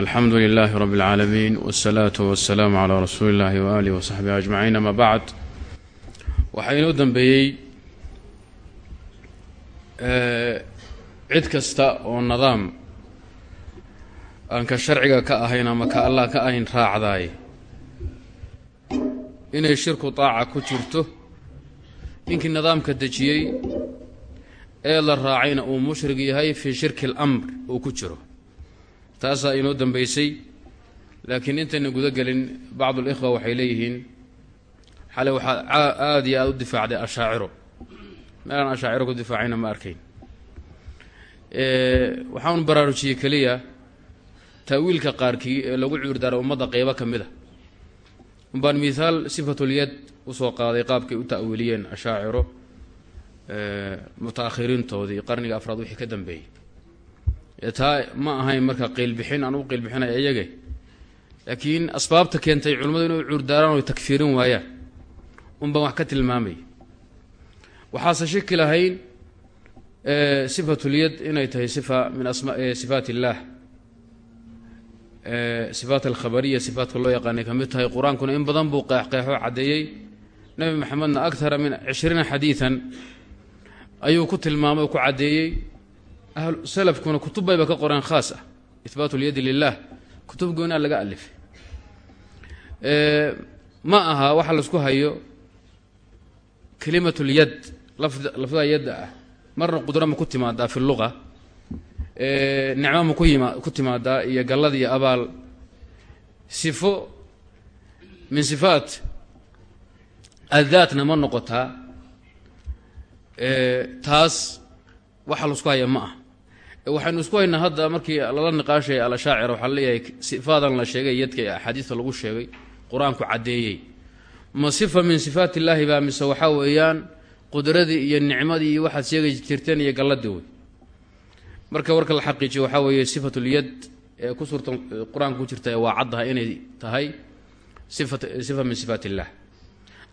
alxamdu lilaahi rabi اlcaalamiin wsalaatu wasalaamu calaa rasuuli illaahi waaalihi wasaxbihi ajmaciin ama bacd waxaa inoo dambeeyey eh, cid kasta oo nidaam aan ka sharciga ka ahayn ama ka allah ka ahayn raacdaay inay shirku daaca ku jirto ninkii nidaamka dejiyey ee la raacayna uu mushrig yahay fii shirki اlamr uu ku jiro taasaa inoo dambaysay laakiin intayna guda gelin bacdu اlikhwa waxay leeyihiin xalay waxaad aada iyo aada u difaacday ashaaciro. Meelaan ashaaciro ku difaacayna ma arkayn. Waxaan baraarujiyey keliya taawiilka qaarkii ee lagu cuurdaaray ummadda qeybo ka mid a umbaan mithaal sifatulyad u soo qaaday qaabkay u ta'wiiliyeen ashaaciro muta-akhiriintoodii qarniga afraad wixii ka dambeeyey taa ma ahayn marka qiilbixin u qiilbixinaya iyage. Laakiin asbaabta keentay culimmadu inay cuurdaaraan o takfiirin waayaan unbaan wax ka tilmaamaya waxaase shaki lahayn sifatulyad inay tahay sifa min asma sifaat illaah sifaat alkhabariya sifaatka loo yaqaanay ka mid tahay. Qur'aankuna in badan buu qeexqeexo caddeeyey. Nebi maxamedna akthara min cishriina xadiidan ayuu ku tilmaamay ku caddeeyey salafkuna kutub bayba ka qoreen khaas ah. Ihbaat lyadi lilah kutub goonaa laga alifay ma aha waxa la isku hayo kelimat lyad lafda yadda ah. Marna qudro ma ku timaadaa fi luqa nicmo ma ku timaadaa iyo gallad iyo abaal. Sifo min sifaat addaatna ma noqotaa. Taas waxa la isku haya ma ah waxaynu isku haynaa hadda markii lala niqaashaya alashaacira waxaa leeyahay sifaadan la sheegay yadka ee axaadiista lagu sheegay qur'aanku caddeeyey. Ma sifa min sifaat illaahi baa mise waxaa weeyaan qudradii iyo nicmadii iyo waxaad sheegi jirteen iyo galladii wey. Marka warka la xaqiijiyo waxaa weeye sifatulyad ee ku suurtan qur'aanka ku jirta waa caddaha inay tahay sifa min sifaat illah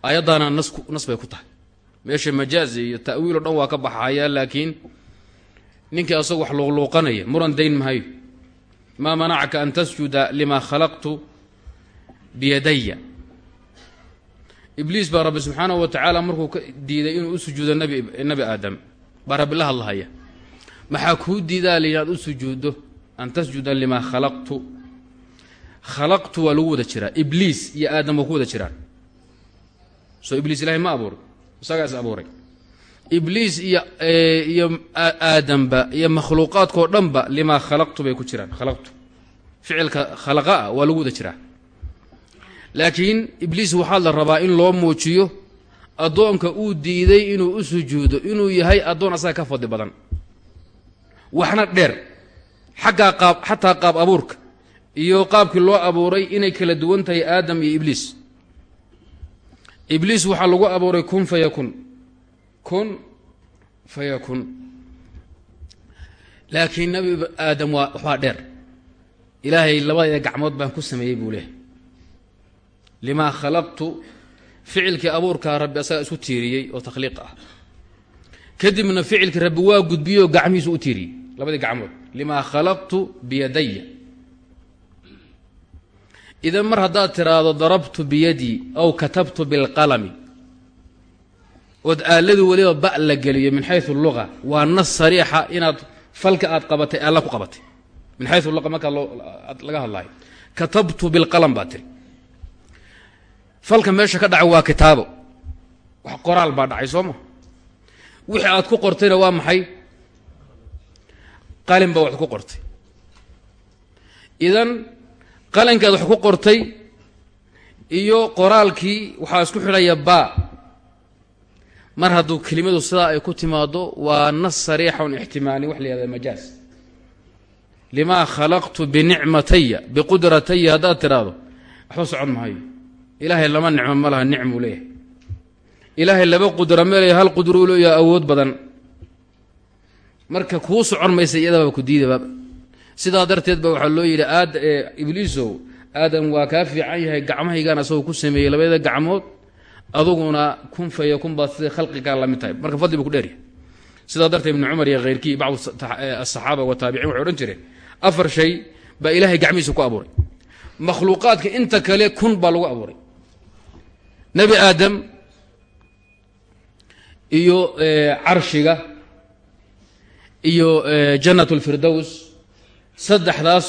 aayaddaana nasku nas bay ku tahay. Meesha majaazi iyo ta'wiil o dhan waa ka baxaya laakiin ninkii asagu wax luuqluuqanaya muran dayn mahayo maa manacaka an tasjuda lima khalaqtu biyadaya ibliis baa rabbi subxaanahu wa tacaala markuu ka diiday inuu u sujuudo nabi nebi aadam. Baa rabbi la hadlahaya. Maxaa kuu diidaal inaad u sujuuddo? An tasjuda limaa khalaqtu. Khalaqtu waa lagu wada jiraa. Ibliis iyo aadam waa ku wada jiraan. Soo ibliis ilahay ma abuuray isagaa is abuuray ibliis iyo iyo aadamba iyo makhluuqaadkao dhanba limaa khalaqtu bay ku jiraan khalaqtu. Ficilka khalaqa ah waa lagu wada jiraa. Laakiin ibliis waxaa la rabaa in loo muujiyo addoonka uu diiday inuu u sujuudo inuu yahay addoon asaga ka fadli badan. Waxna dheer xaggaa qaab xataa qaab abuurka iyo qaabkii loo abuuray inay kala duwan tahay aadam iyo ibliis. Ibliis waxaa lagu abuuray kun fayakun kun fayakun laakiin nabi aadam waa waxbaa dheer. Ilaahay labadeeda gacmood baan ku sameeyey buu leehay limaa khalaqtu ficilkii abuurkaa rabbi asaga isku tiiriyey oo takhliiq ah. Kadibna ficilkii rabbi waa gudbiyey oo gacmihiisu u tiiriyey. Labadii gacmood. Limaa khalaqtu biyadaya idan mar haddaad tiraahdo darabtu biyadii aw katabtu bilqalami ood aaladu weliba ba la geliyo min xayu luga waa nas sariixa inaad falka aad qabatay aalla ku qabatay. Min xayu luga markaa laga hadlayo katabtu bilqalam baa tiri. Falka meesha ka dhacay waa kitaabo. Wax qoraal baa dhacay soo ma? Wixii aad ku qortayna waa maxay? Qalin baa wax ku qortay. Idan qalinkaad wax ku qortay iyo qoraalkii waxaa isku xidhaya baa mar hadduu kelimadu sidaa ay ku timaado waa nas sariixa un ixtimaali wax la yahada majaaz limaa khalaqtu binicmataya biqudrataya haddaad tiraahdo waxba socon mahayo ilaahay lama nicmo ma laha nicmuu leeyahay. Ilaahay laba qudra ma leeyahay hal qudruu leeyahay awood badan. Marka kuu socon maysa iyadaba ku diidaba sidaa darteed ba waxaa loo yidhi aad ibliisow aadam waa kaa fiican yahay gacmahaygaan asagoo ku sameeyey labada gacmood aduguna kun fayakun baad sida khalqigaa la mid tahay. Marka fadli buu ku dheeryahay sidaa darteed ibnu cumar iyo khayrkii bacdu asaxaaba wa taabiciin waxay odhan jireen afar shay baa ilaahay gacmihiisa ku abuuray. Makhluuqaadka inta kale kun baa lagu abuuray. Nebi aadam iyo carshiga iyo jannat اlfirdows saddexdaas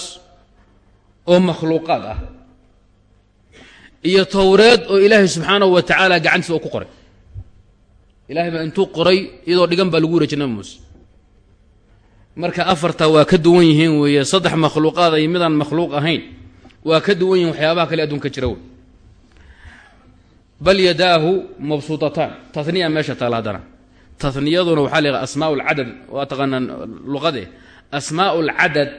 oo makhluuqaad ah iyo towreed oo ilaahay subxaanahu wa tacaala gacantiisa oo ku qoray. Ilahay baa intuu qoray iyadoo dhigan baa lagu wareejay nabi muuse. Marka afartaa waa ka duwan yihiin weeye saddex makhluuqaad ay midaan makhluuq ahayn. Waa ka duwan yihiin waxyaabaha kale adduunka jira wey bal yadaahu mabsuutataan taniya meesha taala haddana. Taniyaduna waxaa la yidhaha asmaa lcadad waa taqaanaan luqade asmaa lcadad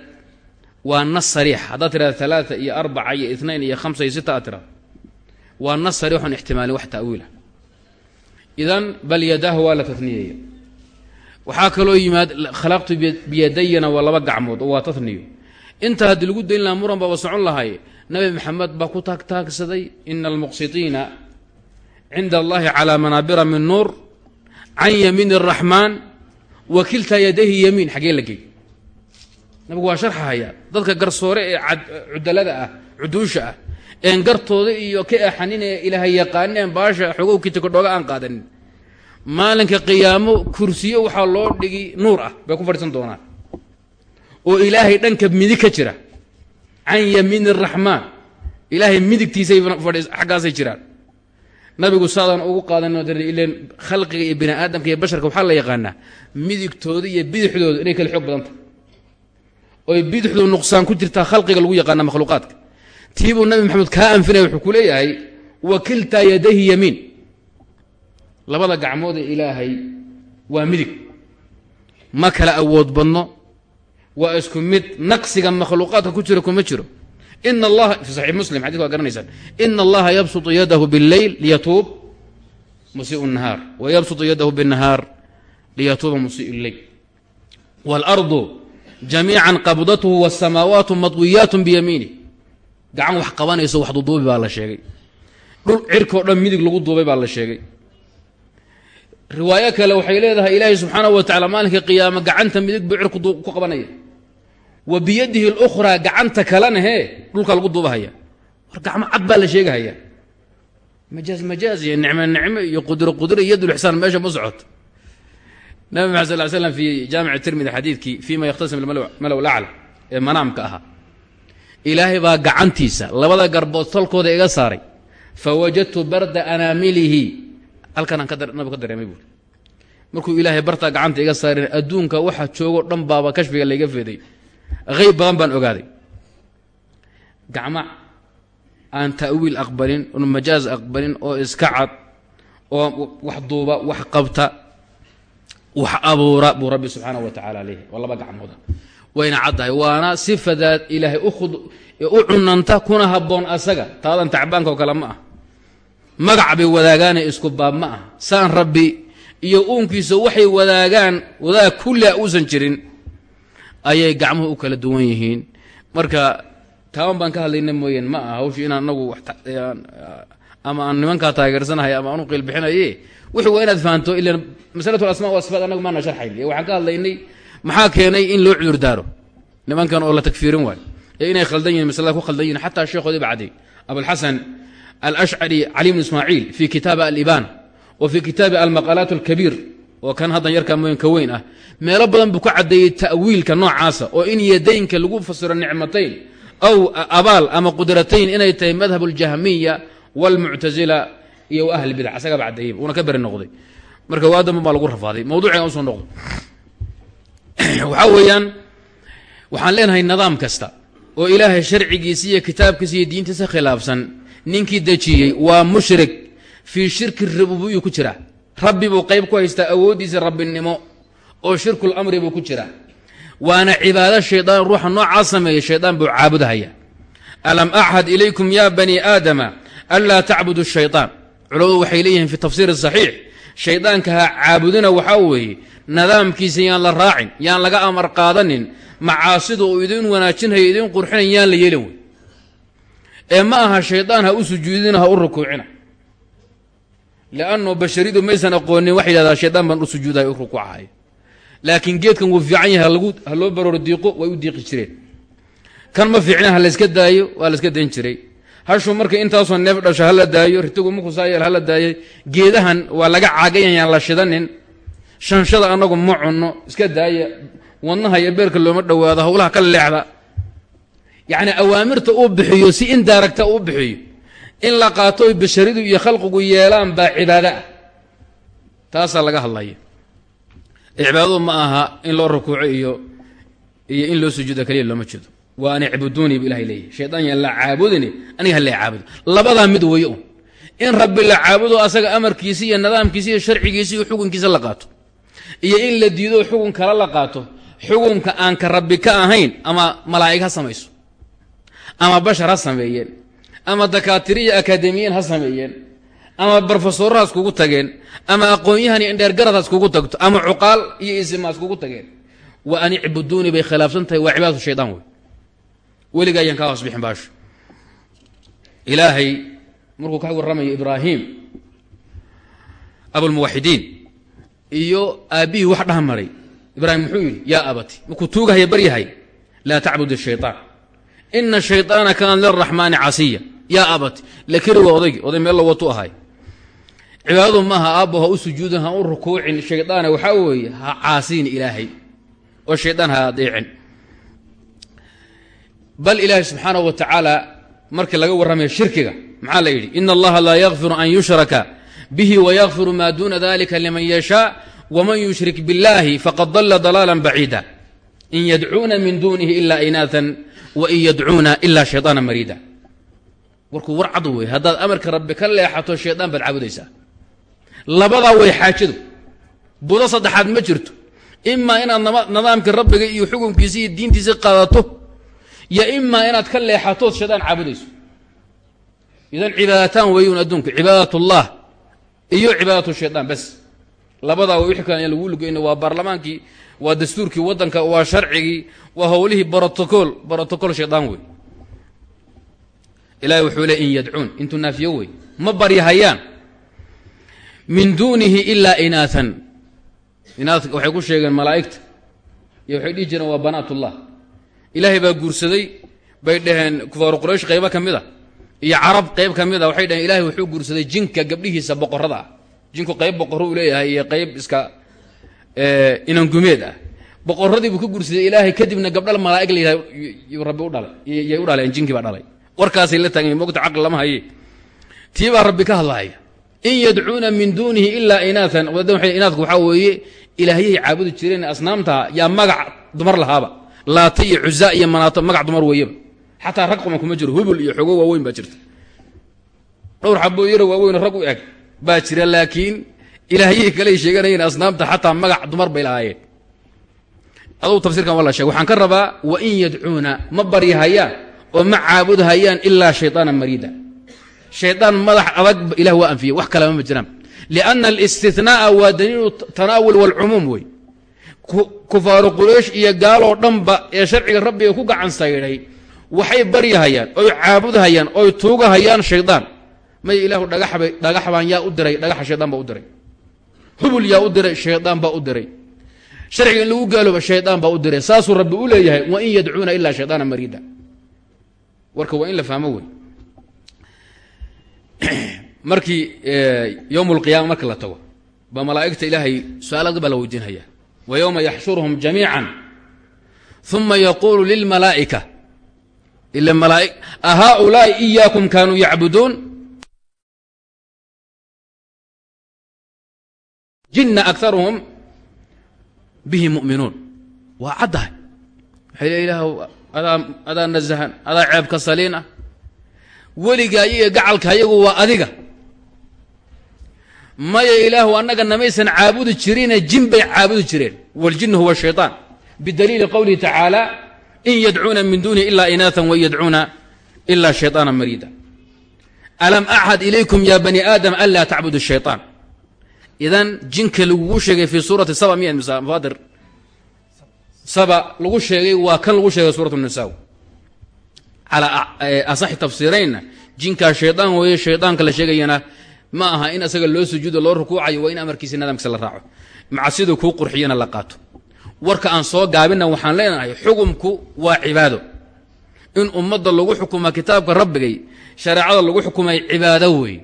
waa nas sariix. Haddaad tirahda alaaa iyo arbaca iyo inain iyo hamsa iyo sita aad tirahdo waa nas sariixun ixtimaalin wax ta'wiilah idan bal yadaahu waa la taniyeeya waxaa kaloo yimaad khalaqtu biyadayana waa laba gacmood oo waa taniyo inta haddii lagu dayn lahaa muran baaba socon lahay. Nabi maxamed baa ku taagtaagsaday ina almuqsitiina cinda allahi calaa manaabira min nuur can yamiin araxmaan wa kiltaa yadayhi yamiin. Xaggee la gey nabigu waa sharxahaya dadka garsoore ee cudalada ah cuduusha ah een gartooda iyo ka axanin ee ilaahay yaqaanin baasha xogow kitakodhooga aan qaadanin. Maalinka qiyaamo kursiyo waxaa loo dhigi nuur ah bay ku fadhiisan doonaan. Oo ilaahay dhanka midig ka jira. Can yamiin araxmaan ilaahay midigtiisay xaggaasay jiraan. Nabigu saadaan ugu qaadan ilen khalqiga iyo bini aadamka iyo basharka waxaa la yaqaanaa midigtooda iyo bidixdooda inay kala xoog badan tahay oy bidixdu nuqsaan ku jirtaa khalqiga lagu yaqaana makhluuqaadka tiibuu nabi maxamed kaa anfinaya wuxuu ku leeyahay wakiltaa yadayhi yamiin labada gacmoodee ilaahay waa midig. Ma kala awood badno waa isku mid naqsiga makhluuqaadka ku jiro kuma jiro. Ina allaha fi saxiix muslim xadika waa garanaysaan. Ina allaha yabsutu yadahu billeyl liyatuub musiiu nahaar. Wa yabsutu yadahu binnahaar liyatuuba musiiu lleyl waalardu jamiican qabdatuhu wasamaawaatu madwiyaatu biyamiinih gacan wax qabanayso wax duduubi baa la sheegay. Dhul cirkao dhan midig lagu duubay baa la sheegay. Riwaayo kale waxay leedahay ilaahay subxaanaه wa tacala maalinka qiyaama gacanta midig buu cirku ku qabanaya. Wa biyadihi اlukhraa gacanta kalena hee dhulka lagu duubahaya. War gacmo cad baa la sheegahaya. Majaaz majaaz iyo nicmo nicmo iyo qudro qudro iyo yadulixsaan meesha ma socoto nabi maxamed sal slam fi jaamic tirmidi xadiidkii fima yakhtasim malow lacla ee manaamka ahaa ilaahay baa gacantiisa labada garbood tolkooda iga saaray. Fawajadtu barda anaamilihi. Halkanaan nabigu ka dareemay buuri markuu ilaahay bartaa gacanta iga saarin adduunka waxa joogo dhan baaba kashfiga layga feeday hayb badan baan ogaaday. Gacmo aan ta'wiil aqbalin oon majaaz aqbalin oo iska cad oo wax duuba wax qabta wax abuura buu rabbi subxaanahu wa tacala leeyahy waa laba gacmooda wayna caddahay. Waana sifadaad ilaahay u cunanta kuna habboon asaga. Taadan tacbaanka oo kale ma ah magac bay wadaagaane isku baab ma ah saan rabbi iyo uunkiisa waxay wadaagaan wadaag kullia uusan jirin ayay gacmuhu u kala duwan yihiin. Marka taaban baan ka hadlayna mooyeen ma aha. Hawshu inaan anagu ama aan nimankaa taageersanahay ama aanu qiilbixinaye wuxuu waa inaad fahanto ila masalatu asma wa sifaat maana sharxayn waxaan ka hadlaynay maxaa keenay in loo cudur daaro nimankan oo la tagfiirin waayo. Ee inay khaldan yihiin masalada ku khaldan yihiin xataa sheekhoodii ba abulxasan alashcari cali bn ismaaciil fi kitaabi alibaan wa fi kitaabi almaqaalaat alkabiir oo kan haddan yarkaa mooyin ka weyn ah meelo badan buu ka caddeeyey ta'wiilka noocaasa oo in yadaynka lagu fasiro nicmatayn aw abaal ama qudratayn inay tahay madhab اljahmiya wاlmuctasila iyo ahli bidac asagaba caddeeyey ka beri noqday. Marka waa damban baa lagu rafaaday. Mawduuciga u soo noqdo waxaa weeyaan waxaan leenahay nidaam kasta oo ilaahay sharcigiisa iyo kitaabkiisa iyo diintiisa khilaafsan. Ninkii dejiyey waa mushrik fii shirki rububiyu ku jira. Rabbi buu qayb ku haystaa awooddiisa rabbinimo oo shirkulamri buu ku jira. Waana cibaado shaydaan ruuxa noocaa sameeya shaydaan buu caabudahaya alam axad ilaykum ya bani aadama anlaa tacbudu shayطaan culamadu waxay leeyihiin fi tafsiir saxiix shaydaanka ha caabudina waxaa weeye nidaamkiisa yaan la raacin yaan laga amar qaadanin macaasida uu idin wanaajinhayo idin qurxinayn yaan la yeelin wey ee ma aha shaydaan ha u sujuudina ha u rukuucina. Lannu basharidu maysan aqoonin waxa yidhahdaa shaydaan baan u sujuudahay u rukuucahay laakiin geedkan wuu fiican yahay ha loo baroor diiqo way u diiqi jireen. Kan ma fiicna ha layska daayo waa layska dayn jiray. Hashu markay intaasoo neef dhasho hala daayo ritigu markuu saa yeel hala daayo geedahan waa laga caagayayaan la shidanin shanshada annagu ma cunno iska daaya wadnaha iyo beerka looma dhowaado howlaha ka leexda. Yacni awaamirta uu bixiyo si indaaragta uu bixiyo in la qaato basharidu iyo khalqigu yeelaan baa cibaado ah. Taasaa laga hadlaya. Cibaadadu ma aha in loo rukuuco iyo iyo in loo sujuudo kaliya looma jeedo. Waa an icbuduunii bu ilahay leeyahy shaydaan yaan la caabudini aniga ha la caabudo labadaa mid weeye un in rabbi la caabudo asaga amarkiisi iyo nidaamkiisi iyo sharcigiisi iyo xukunkiisa la qaato iyo in la diido xukun kale la qaato xukunka aan ka rabbi ka ahayn ama malaa'ig ha samayso ama bashar ha sameeyeen ama dakaatiri iyo akaademiyiin ha sameeyeen ama brofesorro has kugu tageen ama aqoon-yahan iyo indheergarad has kugu tagto ama cuqaal iyo isima has kugu tageen. Wa an icbuduunii bay khilaafsan tahay waa cibaadatu shaydaan wey. Weliga ayaan kaa hoos baasho ilaahay markuu ka warramayo ibraahim abulmuwaxidiin iyo aabbihii wax dhahmaray ibraahim muxuu yidhi yaa abati markuu tuugahaya baryahay laa tacbud shayطaan ina shayطaana kaana liraxmaani casiya yaa abati lakeri waa odaygi oday meel lo watu ahay cibaadadu maaha aabbo ha u sujuudin ha u rukuucin shaydaana waxaa weeye ha caasiin ilaahay oo shaydaan ha adeecin bal ilaahay subxaanaه wa tacaala markii laga warramaya shirkiga maxaa la yidhi ina allaha laa yakfiru an yushraka bihi wayakfiru ma duna dalika liman yashaa wman yushrik biاllahi faqad dala dalaala baciida in yadcuuna min dunihi ila inaaan wain yadcuuna ila shayطaana mariida warkuu war cad wey haddaad amarka rabbi ka leexato shaydaan baad caabudaysaa labadaa way xaajadu budo saddexaad ma jirto. Imaa inaad nidaamkii rabbiga iyo xukunkiisa iyo diintiisa qaadato yo imaa inaad ka leexatood shaydaan caabudayso idan cibaadataan weeyun adduunka. Cibaadat ullah iyo cibaadatu shaydaan bas. Labadaa aan lagu lugeyno waa baarlamaankii waa dastuurkii waddanka waa sharcigii waa howlihii brotocol brotocol shaydaan wey. Ilahi wuxuu le in yadcuun intuu naafiyo wey. Ma baryahayaan. Min duunihi ilaa inaaan inaad waxay ku sheegeen malaa'igta iyo waxay dhihi jireen waa banaatullah. Ilaahay baa guursaday bay dhaheen kufaaru quraysh qaybo ka mid a iyo carab qayb ka mid a waxay dhaheen ilahay wuxuu guursaday jinka gabdhihiisa boqorada ah jinku qayb boqorro uu leeyahay iyo qayb iska inangumeed ah. Boqorradii buu ka guursaday ilaahay kadibna gabdhal malaa'ig la yidhaha rabbi u dhalay yay u dhaleen jinkii baa dhalay. Warkaasay la taagan mogta caqli lama haye. Tii baa rabbi ka hadlaaya in yadcuuna min duunihi ilaa inaaan inaadku waxaa weeye ilaahyahay caabudi jireen asnaamta yaa magac dumar lahaaba. Laata iyo cuzaa iyo manaato magac dumar weeyaba xataa rag quman kuma jiro hubul iyo xogo waaweyn baa jirta. Dhowr xaboo yaro waaweyn rag u eg baa jira laakiin ilaahyihii kaley sheeganayeen asnaamta xataa magac dumar bay lahaayeen. Adugu tafsirkan waa la sheeg waxaan ka rabaa wa in yadcuuna ma baryahayaan oo ma caabudhayaan ilaa shayطaana mariida. Shaydaan madax adag ilah waa anfiye wax kalema ma jiraan. Lianna alistinaaa waa daliilu tanaawul walcumuum wey. Kufaaru quraysh iyo gaaloo dhanba ee sharciga rabbiga ku gacan waxay baryahayaan oy caabudhayaan oy tuugahayaan shaydaan may ilaahu dhagaxbay dhagaxbaan yaa u diray dhagaxa shaydaan baa u diray. Hubul yaa u diray shaydaan baa u diray. Sharciga lagu gaalooba shaydaan baa u diray. Saasuu rabbi u leeyahay wa in yadcuuna ilaa shaydaana mariida. Warka waa in la fahmo wey. Markii eh, yowm lqiyaama marka la tago baa malaa'igta ilaahay su'aalaad baa la weydiinhaya wa yowma yaxshuruhum jamiica uma yaquulu lilmalaa'ika ila malaaig ahaulaai iyaakum kaanuu yacbuduun jinna akaruhum bihi muminuun waa caddahay waxay le ilaahw adaa adaa nasahan adaa ceebka saliin ah weliga iyaga gacalka ayagu waa adiga maya ilaahu annaga namaysan caabudi jirine jin bay caabudi jireen waljinu huwa shayطaan bidaliili qowlihi tacaala in yadcuuna min dunihi ilaa inaaan wain yadcuuna ila shayطaana mariida alam axad ilaykum ya bani aadam an laa tacbudu shayطaan idan jinka lagugu sheegay fii suurati saba miya mufaadir saba lagu sheegay waa kan lagu sheegay suurat nisa calaa asaxi tafsiiraynna jinkaa shaydaan weeye shaydaanka la sheegayana ma aha in asaga loo sujuudo loo rukuucayo waa in amarkiisa nidaamkiisa la raaco macsiduu kuu qurxiyana la qaato warka aan soo gaabina waxaan leenahay xukumku waa cibaado in ummadda lagu xukuma kitaabka rabbigay shareecada lagu xukumay cibaado weeye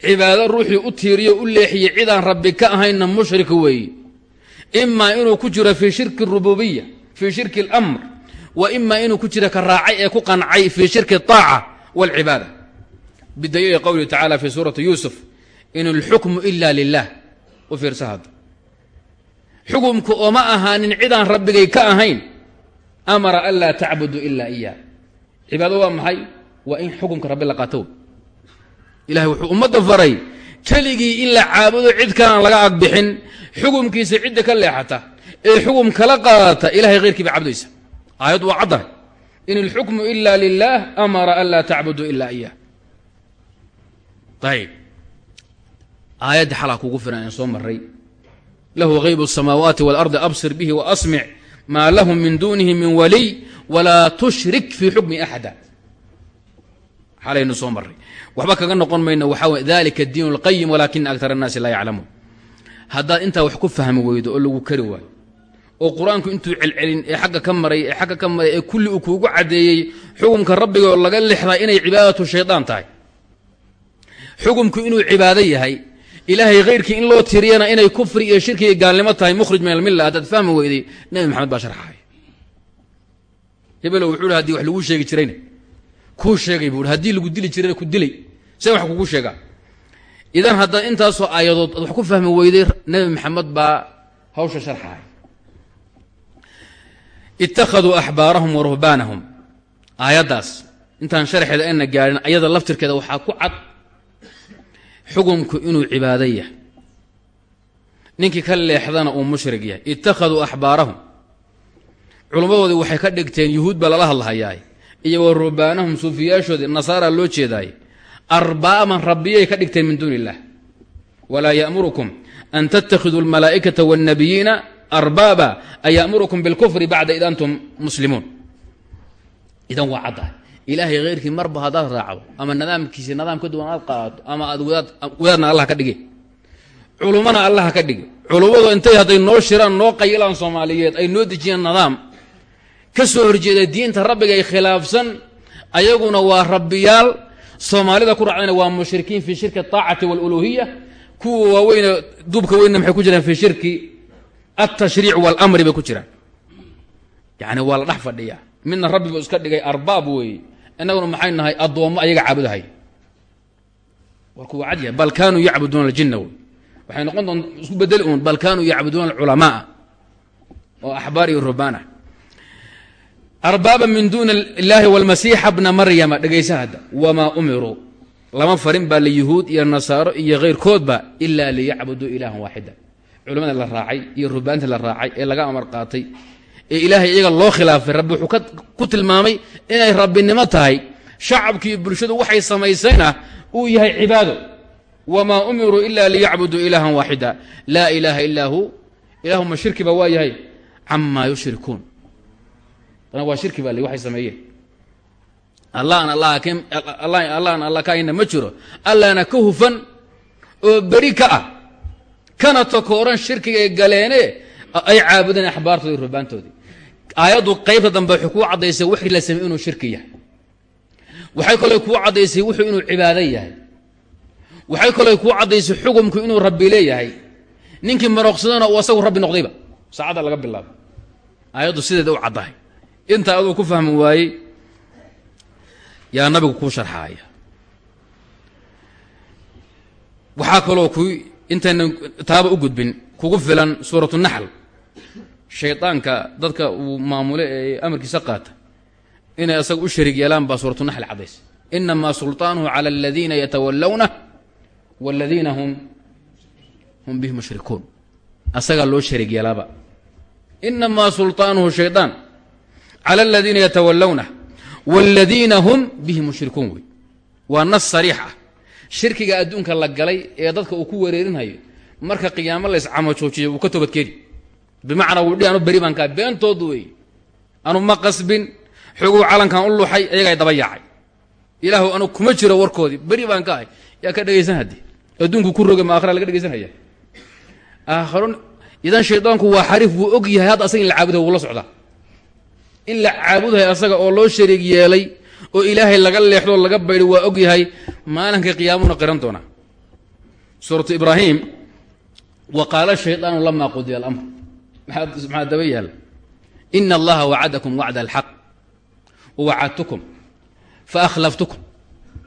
cibaado ruuxii u tiiriyo u leexiyey cidaan rabbi ka ahaynna mushrik weeye imaa inuu ku jiro fii shirki rububiya fii shirki اlamr wa imaa inuu ku jiro ka raacay ee ku qancay fii shirki الطaaca wاlcibaada bidaliili qowlihi tacala fi suurati yuusuf in اlxukmu ila lilah u fiirsa hadda xukumku ooma ahaanin cidaan rabbigay ka ahayn. Amara an laa tacbudu ila iya cibaado waa maxay? Waa in xukumka rabbi la qaato. Ilahay wuxuu ummadda faray keligii in la caabudo cid kalaan laga agbixin xukumkiisa cidda ka leexata ee xukum kala qaadata ilahay khayrkii ba cabdaysa. Aayaddu waa caddahay in ilxukmu ila lilah amara an laa tacbudu ila iya ayb aayadda xalaa kugu filan aan soo maray lahu hayb الsamaawaati wاlardi absir bihi waasmic maa lahum min dunihi min waliy walaa tushrik fii xukmi axada xalaynu soo maray waxba kaga noqon mayno waxaa wey dalika diin اlqayim walaakina aktar الnaasi laa yaclamuun haddaad intaa wax ku fahmi weydo oo lagu kari waayo oo qur-aanku intuu celcelin ee xagga ka maray ee xagga ka maray ee kulli uu kuugu caddeeyey xukumka rabbiga oo laga lexdaa inay cibaadatu shaydaan tahay xukumku inuu cibaado yahay ilaahay khayrkii in loo tiriyana inay kufri iyo shirki iyo gaalnimo tahay mukhrij min almilla haddaad fahmi weyday nebi maxamed baa sharxay. Hebelo wuxuu hi wax laguu sheegi jirayna kuu sheegay buu haddii lagu dili jirayna ku dilay. See wax kugu sheegaa. Idan haddaad intaasoo aayadood ad wax ku fahmi weyday nebi maxamed baa hawsha sharxahay ittakhaduu axbaarahum wa ruhbaanahum. Aayaddaas intaan sharxeeda ayna gaadhin ayada laftirkeeda waxaa ku cad xukumku inuu cibaado yahay. Ninkii ka leexdana uu mushrig yahay. Ittakhaduu axbaarahum culimmadoodii waxay ka dhigteen yuhuud baa lala hadlahayaay iyo wa ruhbaanahum suufiyaashoodii nasaara loo jeedaaye arbaaban rabbiyay ka dhigteen min duuni illah walaa ya'murukum an tattakhiduu almalaa'ikata waannabiyiina arbaaba an ya'murukum bilkufri bacda id antum muslimuun. Idan waa caddahay ilaahay khayrkii marba haddaad raacdo ama nidaamkiisi nidaam ka duwan aad qaadato ama aad wadaad wadaadna allah ka dhige culummana allah ka dhige culummadu intay hadday noo shiraan noo qayilaan soomaaliyeed ay noo dejiyaan nidaam ka soo horjeeda diinta rabbiga ay khilaafsan ayaguna waa rabbiyaal. Soomaalida ku raacdayna waa mushrikiin fii shirki aacati wاluluhiya kuwa waaweyne duubka weynna maxay ku jiraan fii shirki altashriic waاlamri bay ku jiraan. Yani waa la dhex fadhiya midna rabbi buu iska dhigay arbaab weeye innaguna maxay nahay addoommo ayaga caabudahay. Warku waa cad yahay. Bal kaanuu yacbuduuna aljinna wey waxay noqon doonta isku bedeli uun bal kaanuu yacbuduuna alculamaaa oo axbaar iyo rubbaan ah arbaaba min duuni illaahi walmasiixa bna maryama dhegaysa hadda. Wamaa umiruu lama farin baa liyuhuud iyo nasaaro iyo khayrkoodba ilaa liyacbuduu ilaahan waaxida. Culamada la raacay iyo rubaanta la raacay ee laga amar qaatay ee ilaahay iyaga loo khilaafay rabbi wuxuu ku tilmaamay inay rabbinimo tahay. Shacabkiiyo bulshadu waxay samaysayna uu yahay cibaado. Wamaa umiruu ila liyacbuduu ilaahan waaxida laa ilaaha illaa hu. Ilaahuma shirkiba waa yahay? Camaa yushrikuun. Dana waa shirki baa waxay sameeyeen. Allahan allahan alla kaayna ma jiro. Allahna ka hufan oo beri ka ah. Kana takooran shirkiga galeene ay caabudeen axbaartoodi rubaantoodii aayaddu qaybta dambe waxay kuu caddaysay wixii la samey inuu shirki yahay. Waxay kaloo kuu caddaysay wuxuu inuu cibaado yahay. Waxay kaloo kuu caddaysay xukumku inuu rabbi leeyahay. Ninkii maroqsadana uu asagu rabbi noqdayba. Saacadda laga bilaabo. Aayaddu sideeda u caddahay. Inta aduu ku fahmi waayey yaa nabigu kuu sharxaaya. Waxaa kaloo ku intaynan taaba u gudbin kugu filan suuratu naxl shaydaanka dadka uu maamule ee amarkiisa qaata inay asaga u shariig yeelaan baa suuratu naxl caddays inamaa sulطaanuhu calى aladiina yatawallawna wاladiina hum hum bihi mushrikuun asagaa loo shariig yeelaaba inamaa sulطaanuhu shaydaan calى aladiina yatawallawna wاladiina hum bihi mushrikuun wey waa nas sariix ah shirkiga adduunka la galay ee dadka uu ku wereerinhayo marka qiyaamo la iscamajoojiyo wuu ka toobadkeeni bimacnaa wuu dhi anu beri baan kaa beentoodu wey anu ma qasbin. Xoguu calankan u luxay ayagaa daba yaacay ilaahu anu kuma jiro warkoodii. Beri baan ka ahay. Yaa ka dhegaysan haddii? Adduunku ku roga ma akhira laga dhegaysanhaya aakharo idan shaydaanku waa xariif wuu og yahay. Hadda asaga in la caabuda wuu la socdaa. In la caabudahay asaga oo loo shariig yeelay oo ilaahay laga leexdo laga baydho waa og yahay maalinka maxaa daba yaalla ina allaha wacadakum wacda alxaq wawacadtukum faakhlaftukum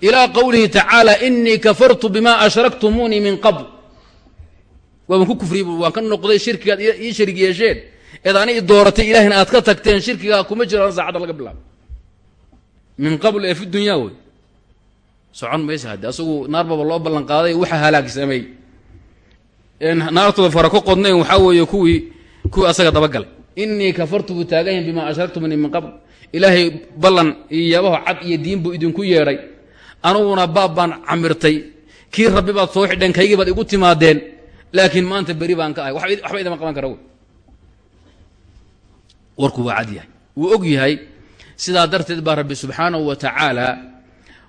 ilaa qowlihi tacaala inii kafartu bima ashraktumuunii min qabl. Waaban ku kufriyey waan ka noqday shirkigaad ii sharig yeesheen. Eed ani dooratay ilahina aad ka tagteen shirkigaa kuma jiraan saacadda laga bilaabo. Min qabl ee fi dunyaa wey socon maysa hadde asagu naarbaba loo ballan waxa halaagsamay naartooda fara ka qodnayn waxaa weeye kuwii kuwii asaga dabagalay. Inii kafartu buu taagayahin bimaa ashraktumanii min qabl. Ilaahay ballan iyo yaabaho cad iyo diin buu idinku yeedhay. Anuguna baab baan camirtay. Kii rabbi baad soo xidheen kaygii baad igu timaadeen. Laakiin maanta beri baan ka ahay. Waxba idama qaban kara warku waa cad yahay. Wuu og yahay. Sidaa darteed baa rabbi subxaanahu wa tacaala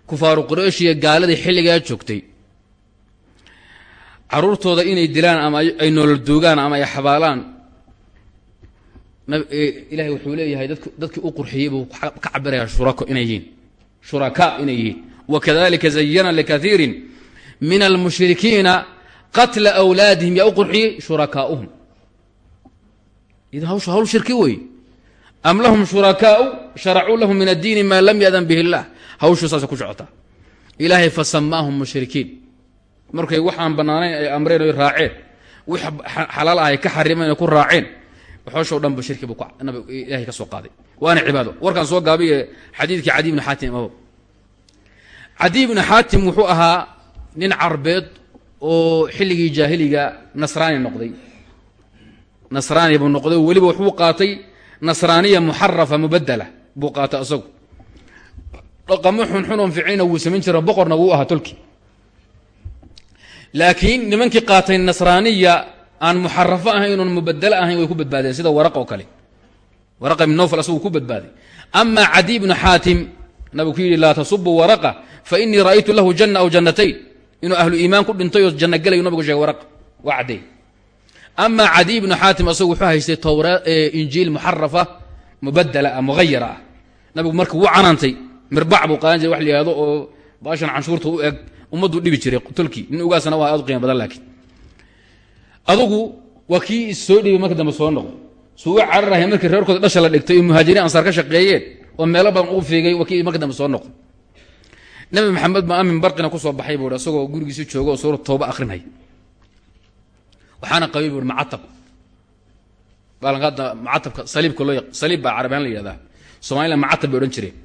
kufaaru qurayshiya gaaladii xilligaa joogtay. Caruurtooda inay dilaan ama ay nolol duugaan ama ay xabaalaan ilahay wuxuu leeyahay dadk dadkii u qurxiyey buu ka cabirayaa shurako inay yihiin. Shurakaa inay yihiin. Wakadalika zayana likaiirin min almushrikiina qatla awlaadihim. Yaa u qurxiyey shurakaauhum hawsha hawl shirki wey am lahum shurakaau sharacuu lahum min addiini maa lam yadan bihi اllah hawshu saasay ku socotaa ilaahay fasamaahum mushrikiin. Markay waxaan bannaanayn ay amreen oy raaceen. Wix xalaal ah ay ka xarimeen ay ku raaceen waxoosho dhan shirki buu ilahay ka soo qaaday. Waana cibaado. Warkaan soo gaabiye xadiidkii cadi bni xaatim abo cadi bni xaatim wuxuu ahaa nin carbeed oo xilligii jaahiliga nasraani noqday. Nasraani buu noqday weliba wuxuu qaatay nasraaniya muxarafa mubadala buu qaatay isagu dhaqamo xunxun oon ficina wuu samayn jira boqorna wuu ahaa tolki laakiin nimankii qaatay nasraaniya aan muxarafo ahayn oon mubadalo ahayn way ku badbaadeen sida waraq oo kale. Waraqa ibn nowfal asagu ku badbaaday. Ama cadi bnu xaatim nabigu ku yidhi laa tasubu waraqa fa inii ra'aytu lahu janna aw jannatayn. Inuu ahlu iimaan ku dhintay oo janno gelayu nabigu sheegay waraq waa cadday ama cadi bnu xaatim asagu wuxuu haystay towra injiil muxarafa mubadala ah mughayara ah. Nabigu marka wuu canaantay mirbac buu qaadan jiray wax la yihahdo oo baashan canshuurta u eg ummaddu dhibi jiray tolki nin ugaasna waa aad u qiimo badan laakiin adugu waa kii issoo dhibay marka dambe soo noqdo suu u cararahay markii reerkooda dhasha la dhigtay oo muhaajiriin ansaar ka shaqeeyeen oo meelo badan uu fiigay waa kii dambe soo noqdo nabi maxamed baa amin barqina ku soo baxay buu isagoo gurigiisi jooga oo suurat tooba akhrinaya waxaana qabay buui macatab baalankaada macatabka saliibka loo saliib baa carabiyan la yihahdaa soomalilan macatab bay odhan jireen.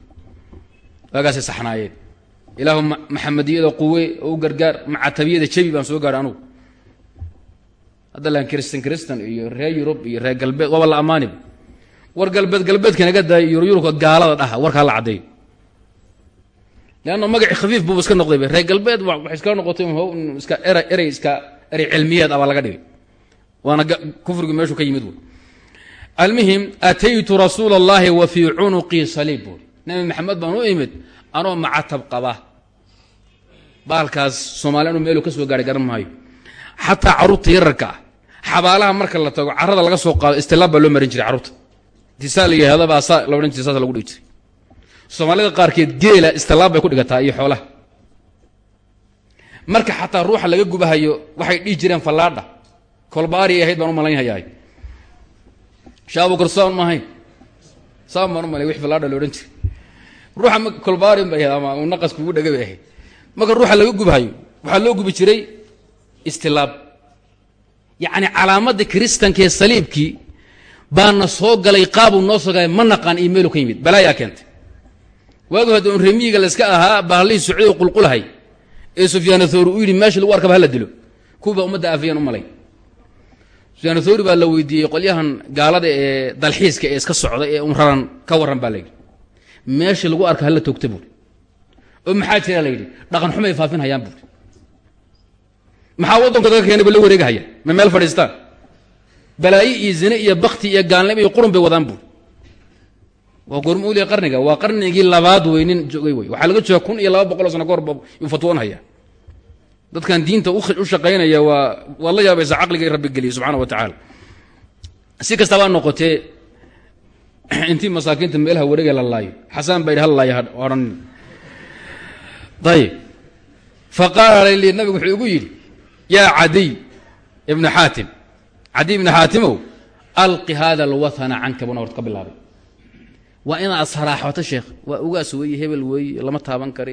Waagaasay saxnaayeen. Ilaahu maxamediyada quwe u gargaar macatabiyada jebi baan soo gaadhay anugu hadda kristan kristan iyo reer yurub iyo reer galbeed waaba la ammaaniba war galbeed galbeedka naga daay yuryurubka gaalada dhaha warkaa la caddeeyo leanna magacii khafiif buuba iska noqdayba reer galbeed waxay iska noqotay iska era erey iska erey cilmiyeed abaa laga dhigay. Waana kufrigu meeshuu ka yimid almuhim ataytu rasuula اllahi wa fii cunuqii saliib buuri nabi maxamed baan u imid anoo macatab qaba baalkaas soomaaliya anu ka soo gaadhay garan maayo xataa carruurta yararka ah. Xabaalaha marka la tago carrada laga soo qaado istilaab baa loo marin jiray carruurta. Tisaa la yihahdabaa saa la odhan jiray saas lagu dhigi jiray. Soomaalida qaarkeed geela istilaab bay ku dhigataa iyo xoolaha. Marka xataa ruuxa laga gubahayo waxay dhihi jireen fallaadha. Kolbaari ahayd baan u malaynhayaa shaabu karsaan ma saan baan u malay wix fallaadha la odhan jiray. Ruuxa kolbaari bay ahayd ama naqas kugu dhega bay ahayd. Marka ruuxa laga gubhayo waxaa loo gubi jiray istilaab. Yacni calaamadda kiristanka ee saliibkii baana soo galay qaabuu noo soo ma naqaan iyo meelu ka yimid. Balaayaa keentay. Waagi hadda un remiyiga layska ahaa bahalihii socday qulqulahay. Ee sufyaan thawri u yidhi meesha lagu arkaba hala dilo. Kuwibaa ummadda aafiyaan u malay. Sufyaan thawri baa la weydiiyey qolyahan gaalada ee dalxiiska ee iska socda ee un ka warran baa layidhi meesha lagu arka hala toogta buuri oo maxaa jira? layidhi dhaqan xumay faafin hayaan buuri maxaa waddanka daga keenay ba la wareegahaya? Ma meel fadhiistaan? Balaayo iyo zine iyo bakti iyo gaalnimo iyo qurun bay wadaan buuri. Waa goorma uliya qarniga. Waa qarnigii labaad wey joogay wey. Waxaa laga jooga kun iyo laba boqoloo sano kahor yuu fatwoonhaya dadkan diinta u shaqaynaya waa waad la yaabaysa caqligay rabbi geliyey subxana wa tacaala. Si kastabaa noqotee intii masaakiinta meelaha wareega la laayo. Xasaan baa hal laayo odhan. Ayib faqaala li nabigu wuxuu igu yidhi yaa cadiy ibna xaatim cadiy ibna xaatimow alqi hada alwathana canka buna horta ka bilaabay waa inaad saraaxoto sheekh waa ugaas weeye hebel weeye lama taaban kara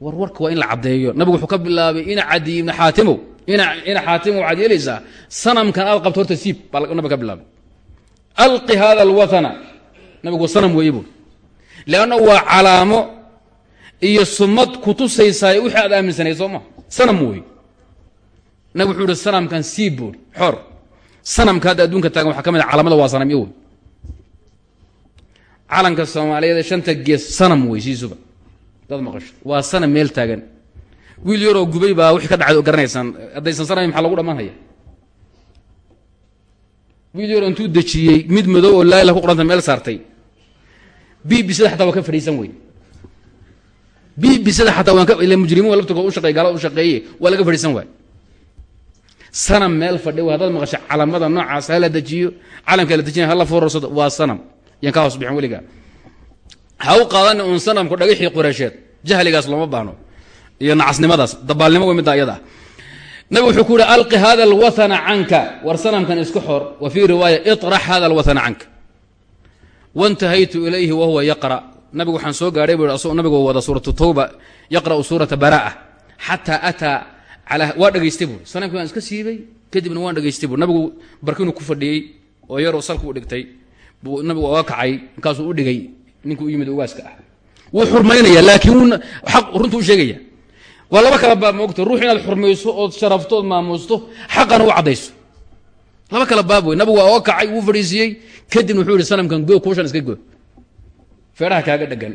war warka waa in la caddeeyo nabigu wuxuu ka bilaabay ina cadiy ibna xaatimow ina xaatimow waxaad yeelaysaa sanamkan aad qabto horta siib baa nabiga ka bilaabay alqi hada alwathana nabigu weeye iyo sumad kutusaysaay wixii aad aaminsanayd ma sanam wey nabig wuxuu ihi sanamkan siib buuri xor. Sanamka hadda adduunka taagan waxaa ka mid a calamada waa sanamyo wey calanka soomaaliyeed ee shanta gees sanam wey siisuba dad maqasho waa sanam meel taagan. Wiil yaroo gubay baa wixii ka dhacday oo garanaysaan haddaysan sanami maxaa lagu dhammaanhaya wiil yaroo intuu dejiyey mid madow oo laayla ku qoranta meel saartay. Bbcda xataa waa ka fadhiisan wey. Bbcda xataa waan ka ila mujrimiin laftirkood u shaqeey gaalada u shaqeeye waa laga fadhiisan waay sanam meel fadhi w haddaad maqasho calamada noocaas hala dejiyo calamka la dejinaya hala foorarsado waa sanam. Yan ka hoos bixin weligaa ha u qaadani uun sanamku dhagaxii qureysheed jahligaas looma baahno. Iyo nacasnimadaas dabaalnimo wey midda ayada. Ah nabig wuxuu ku yihi alqi hada alwathana canka. War sanamkan isku xor. Wa fii riwaaya iطrax hada alwathana canka wاntahaytu ilayhi wahuwa yaqra. Nabigu waxaan soo gaadhay bu nabigoo wada suuratu tawba yaqra'u suurata baraa'a xataa ataa waa dhegaystay buuri sanamkii waan iska siibay kadibna waan dhegaystay buuri nabigu barkinuu ku fadhiyey oo yaroo salku u dhigtay nabigu oga kacay markaasuu u dhigay ninkuu u yimid ugaaska ah. Wuu xurmaynaya laakiin aq runtuu sheegaya. Waa laba kala baab moogta ruux inaad xurmayso ood sharafto ood maamuusto xaqana u caddayso. Laba kala baab wey nabigu waa oga kacay wuu fadhiisiiyey kadibna wuxuu yihi sanamkan goo kuushan iska goo feedhaha kaaga dhegan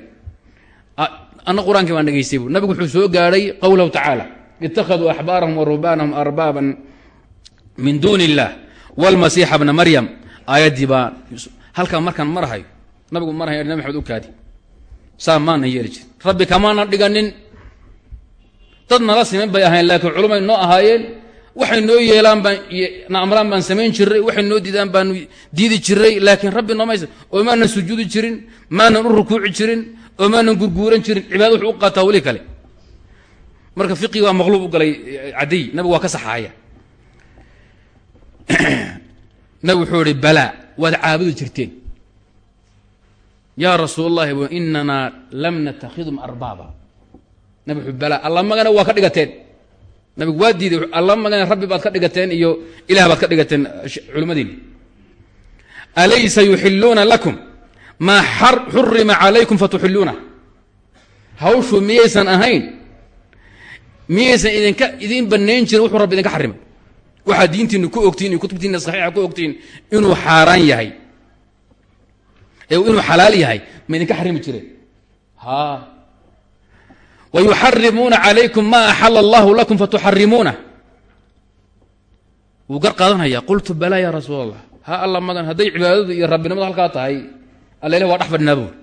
anna qur'aankii baan dhegaystay bu nabigu wuxuu soo gaadhay qowlahu tacaala ittakhaduu axbaarahum wa ruhbaanahum arbaaban min duuni illaah wاlmasiixa bna maryam aayaddii baa halkaa markaan marahayo nabigu marhay nabi maxamed u kaadi saa maana yeeli jirin rabbi kamaana dhiganin dad nala siman bay ahayn laakiin culumay noo ahaayeen waxay noo yeelaan baan na amraan baan samayn jiray waxay noo diidaan baanu diidi jiray laakiin rabbi noomaysa oo maanan sujuudi jirin maanan u rukuuci jirin oo maanan gurguuran jirin marka fiqigi waa maqluub u galay cadiy. Nabigu waa ka saxaaya. Nabigu wuxuu ihi balaa waad caabudi jirteen. Yaa rasuul اllahi inanaa lam natakhidum arbaaba. Nabi wuxuu balaa alla magana waa ka dhigateen. Nabigu waa diiday alla magana rabbi baad ka dhigateen iyo ilah baad ka dhigateen culimmadiina alaysa yuxiluuna lakum maa xurima calaykum fatuxiluuna hawshu miyaysan ahayn miyaysan idinka idiin banayn jirin wuxuu rabbi idinka xarimay waxaad diintiinu ku ogtihin iyo kutubtiina saxiixa ku ogtihiin inuu xaaraan yahay. Inuu xalaal yahay ma idinka xarimi jireen. Ha. Wayuxarimuuna calaykum ma axala allahu lakum fatuxarimuuna wuu gar qaadanaya qultu balaa ya rasuul allah ha alla magan hadday cibaadadu iyo rabbinimadu halkaa tahay alla waa dhex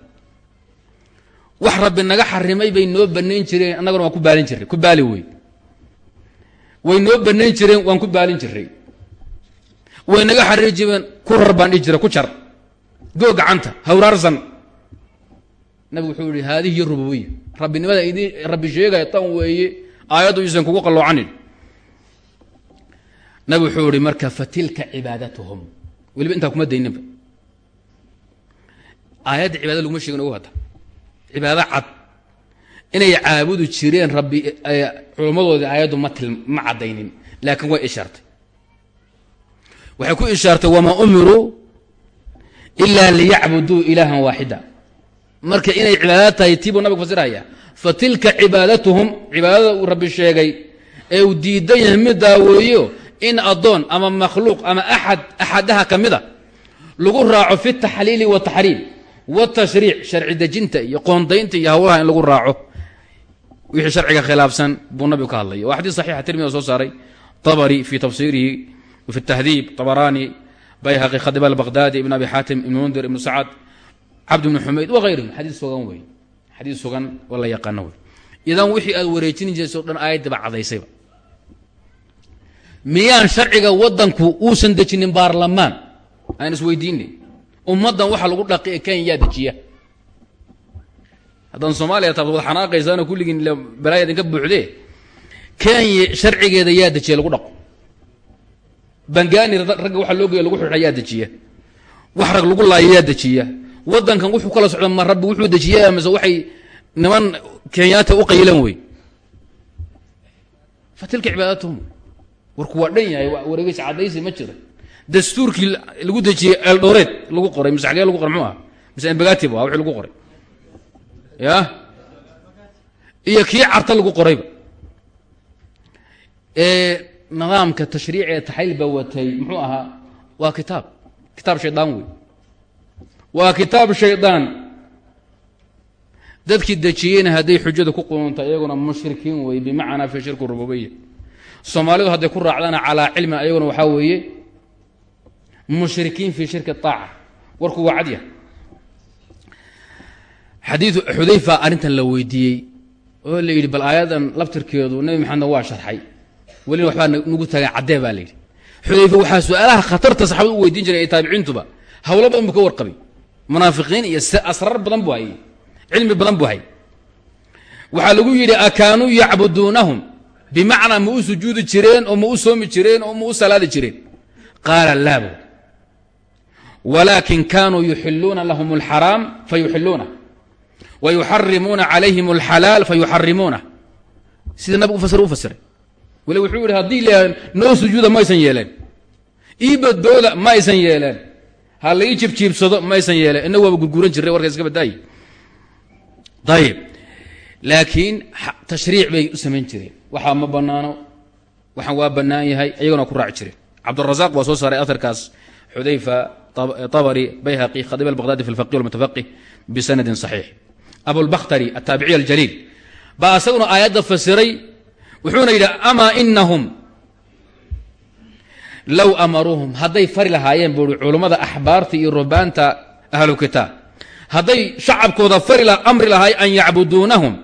wax rabbi naga xarimay bay noo banayn jireen annaguna waan ku baalin jirray ku baali wey way noo banayn jireen waan ku baalin jiray. Way naga xariri jireen ku rar baan dhihi jiray ku jar. Goo gacanta hawraarsan. Nabigu wuxuu yihi haadihi iyo rububiya. Rabbinimada idin rabbi sheegaya tan weeye aayaddu iisan kugu qalloocanin nabi wuxuu ihi marka fatilka cibaadatuhum. Weliba intaa kuma dayninba aayadda cibaada laguma sheegin ogu hadda cibaado cad. Inay caabudi jireen rabbi culummadoodii aayaddu ma til ma caddaynin laakiin way ishaartay. Waxay ku ishaartay wamaa umiruu ilaa liyacbuduu ilaahan waaxida marka inay cibaadad tahay tii buu nabigu fasiraya fa tilka cibaadatuhum cibaadada uu rabbi sheegay ee uu diidan yahay mid daaweeyo in addoon ama makhluuq ama axad axadaha ka mida lagu raaco fi taxliili wataxriim watashriic sharci dejinta iyo qoondaynta iyo hawlaha in lagu raaco. Wixii sharciga khilaafsan buu nabigu ka hadlaya waa xadiis saxiixa soo saaray. Tabari fi tafsiirihi fi tahdiib tabaraani bayhaqi khadib albaqdaadi ibn abi xaatim ibn mundir ibnu sacad cabd ibn xumayd wahayrihim xadiis sugan wey. Xadiis sugan oo la yaqaano idan wixii aad wareejin jirayso dhan aayadda baa cadaysayba. Miyaan sharciga waddanku uusan dejinin baarlamaan? Aan isweydiinay ummaddan waxa lagu dhaqi ee kenya yaa dejiya haddaan soomaaliya taabto wad xanaaqaysaanoo kulligiin balaaya idinka buuxdee kenya sharcigeeda yaa dejiya lagu dhaqo. Bangani ragga waxa loo geeya lagu xidha yaa dejiya wax rag lagu laayo yaa dejiya waddankan wuxuu kala socda ma wuxuu dejiya mise waxay niman kenyaata u qayilan wey. Fa tilka warku waa yahay wareegeysa caddaysi ma jira dastuurkii lagu dejiyey eldoreed lagu qoray. Mise xagee lagu qoray muxuu ah mise embagati bu ah wixii lagu qoray. Ya? Iyo kii carta lagu qorayba ee nidaamka tashriici ee taxayl ba watay muxuu ahaa? Waa kitaab. Kitaab shaydaan wey waa kitaab shaydaan. Dadkii dejiyeyna hadday xujada ku qununta iyaguna mushrikiin wey bimacnaa fi shirki rububiya. Soomaalidu hadday ku raacdana calaa cilmin ayaguna waxaa weeye mushrikiin fi shirki aaca warku waa cadya xadiiu xudayfa arrintan la weydiiyey oo la yidhi bal aayadan laftirkeedu nebi maxamedna waa sharxay. Welina waxbaa nagu tagan caddee baa la yidhi. Xudayfa waxaa su'aalaha khatarta saxaabada u jiray ee taabiciintuba hawlo badan ka warqabay. Munaafiqiin iyo asraar badan buu hayay. Cilmi badan buu hayay. Waxaa lagu yidhi akaanuu yacbuduunahum bimacnaa ma u sujuudi jireen oo ma u soomi jireen oo ma u salaadi jireen? Qaala laa bu walaakin kaanuu yuxiluuna lahum اlxaraam fayuxiluunah wa yuxarimuuna calayhim اlxalaal fayuxarimuunah sida nabigu fasir u fasiray weli wuxuu yidhi haddii la noo sujuuda ma aysan yeeleen ii badbooda ma aysan yeeleen ha la ii jibjiibsado ma aysan yeeleen innagu waaba gurguran jirray warka iska badaayi ayib laakiin tashriic bay u samayn jireen waxaa ma banaano waxaan waa bannaan yahay iyagona ku raaci jireen cabdurazaq waa soo saaray abri bayhaqi khadib albaqhdadi fi lfaqih walmutafaqih bisanadin saxiix abulbakhtari ataabiciy aljaliil baa isaguna aayadda fasiray wuxuuna yidhi amaa inahum low amaruuhum hadday fari lahaayeen buui culummada axbaarta iyo rubaanta ahlu kitaab. Hadday shacabkooda fari amri lahaay an yacbuduunahum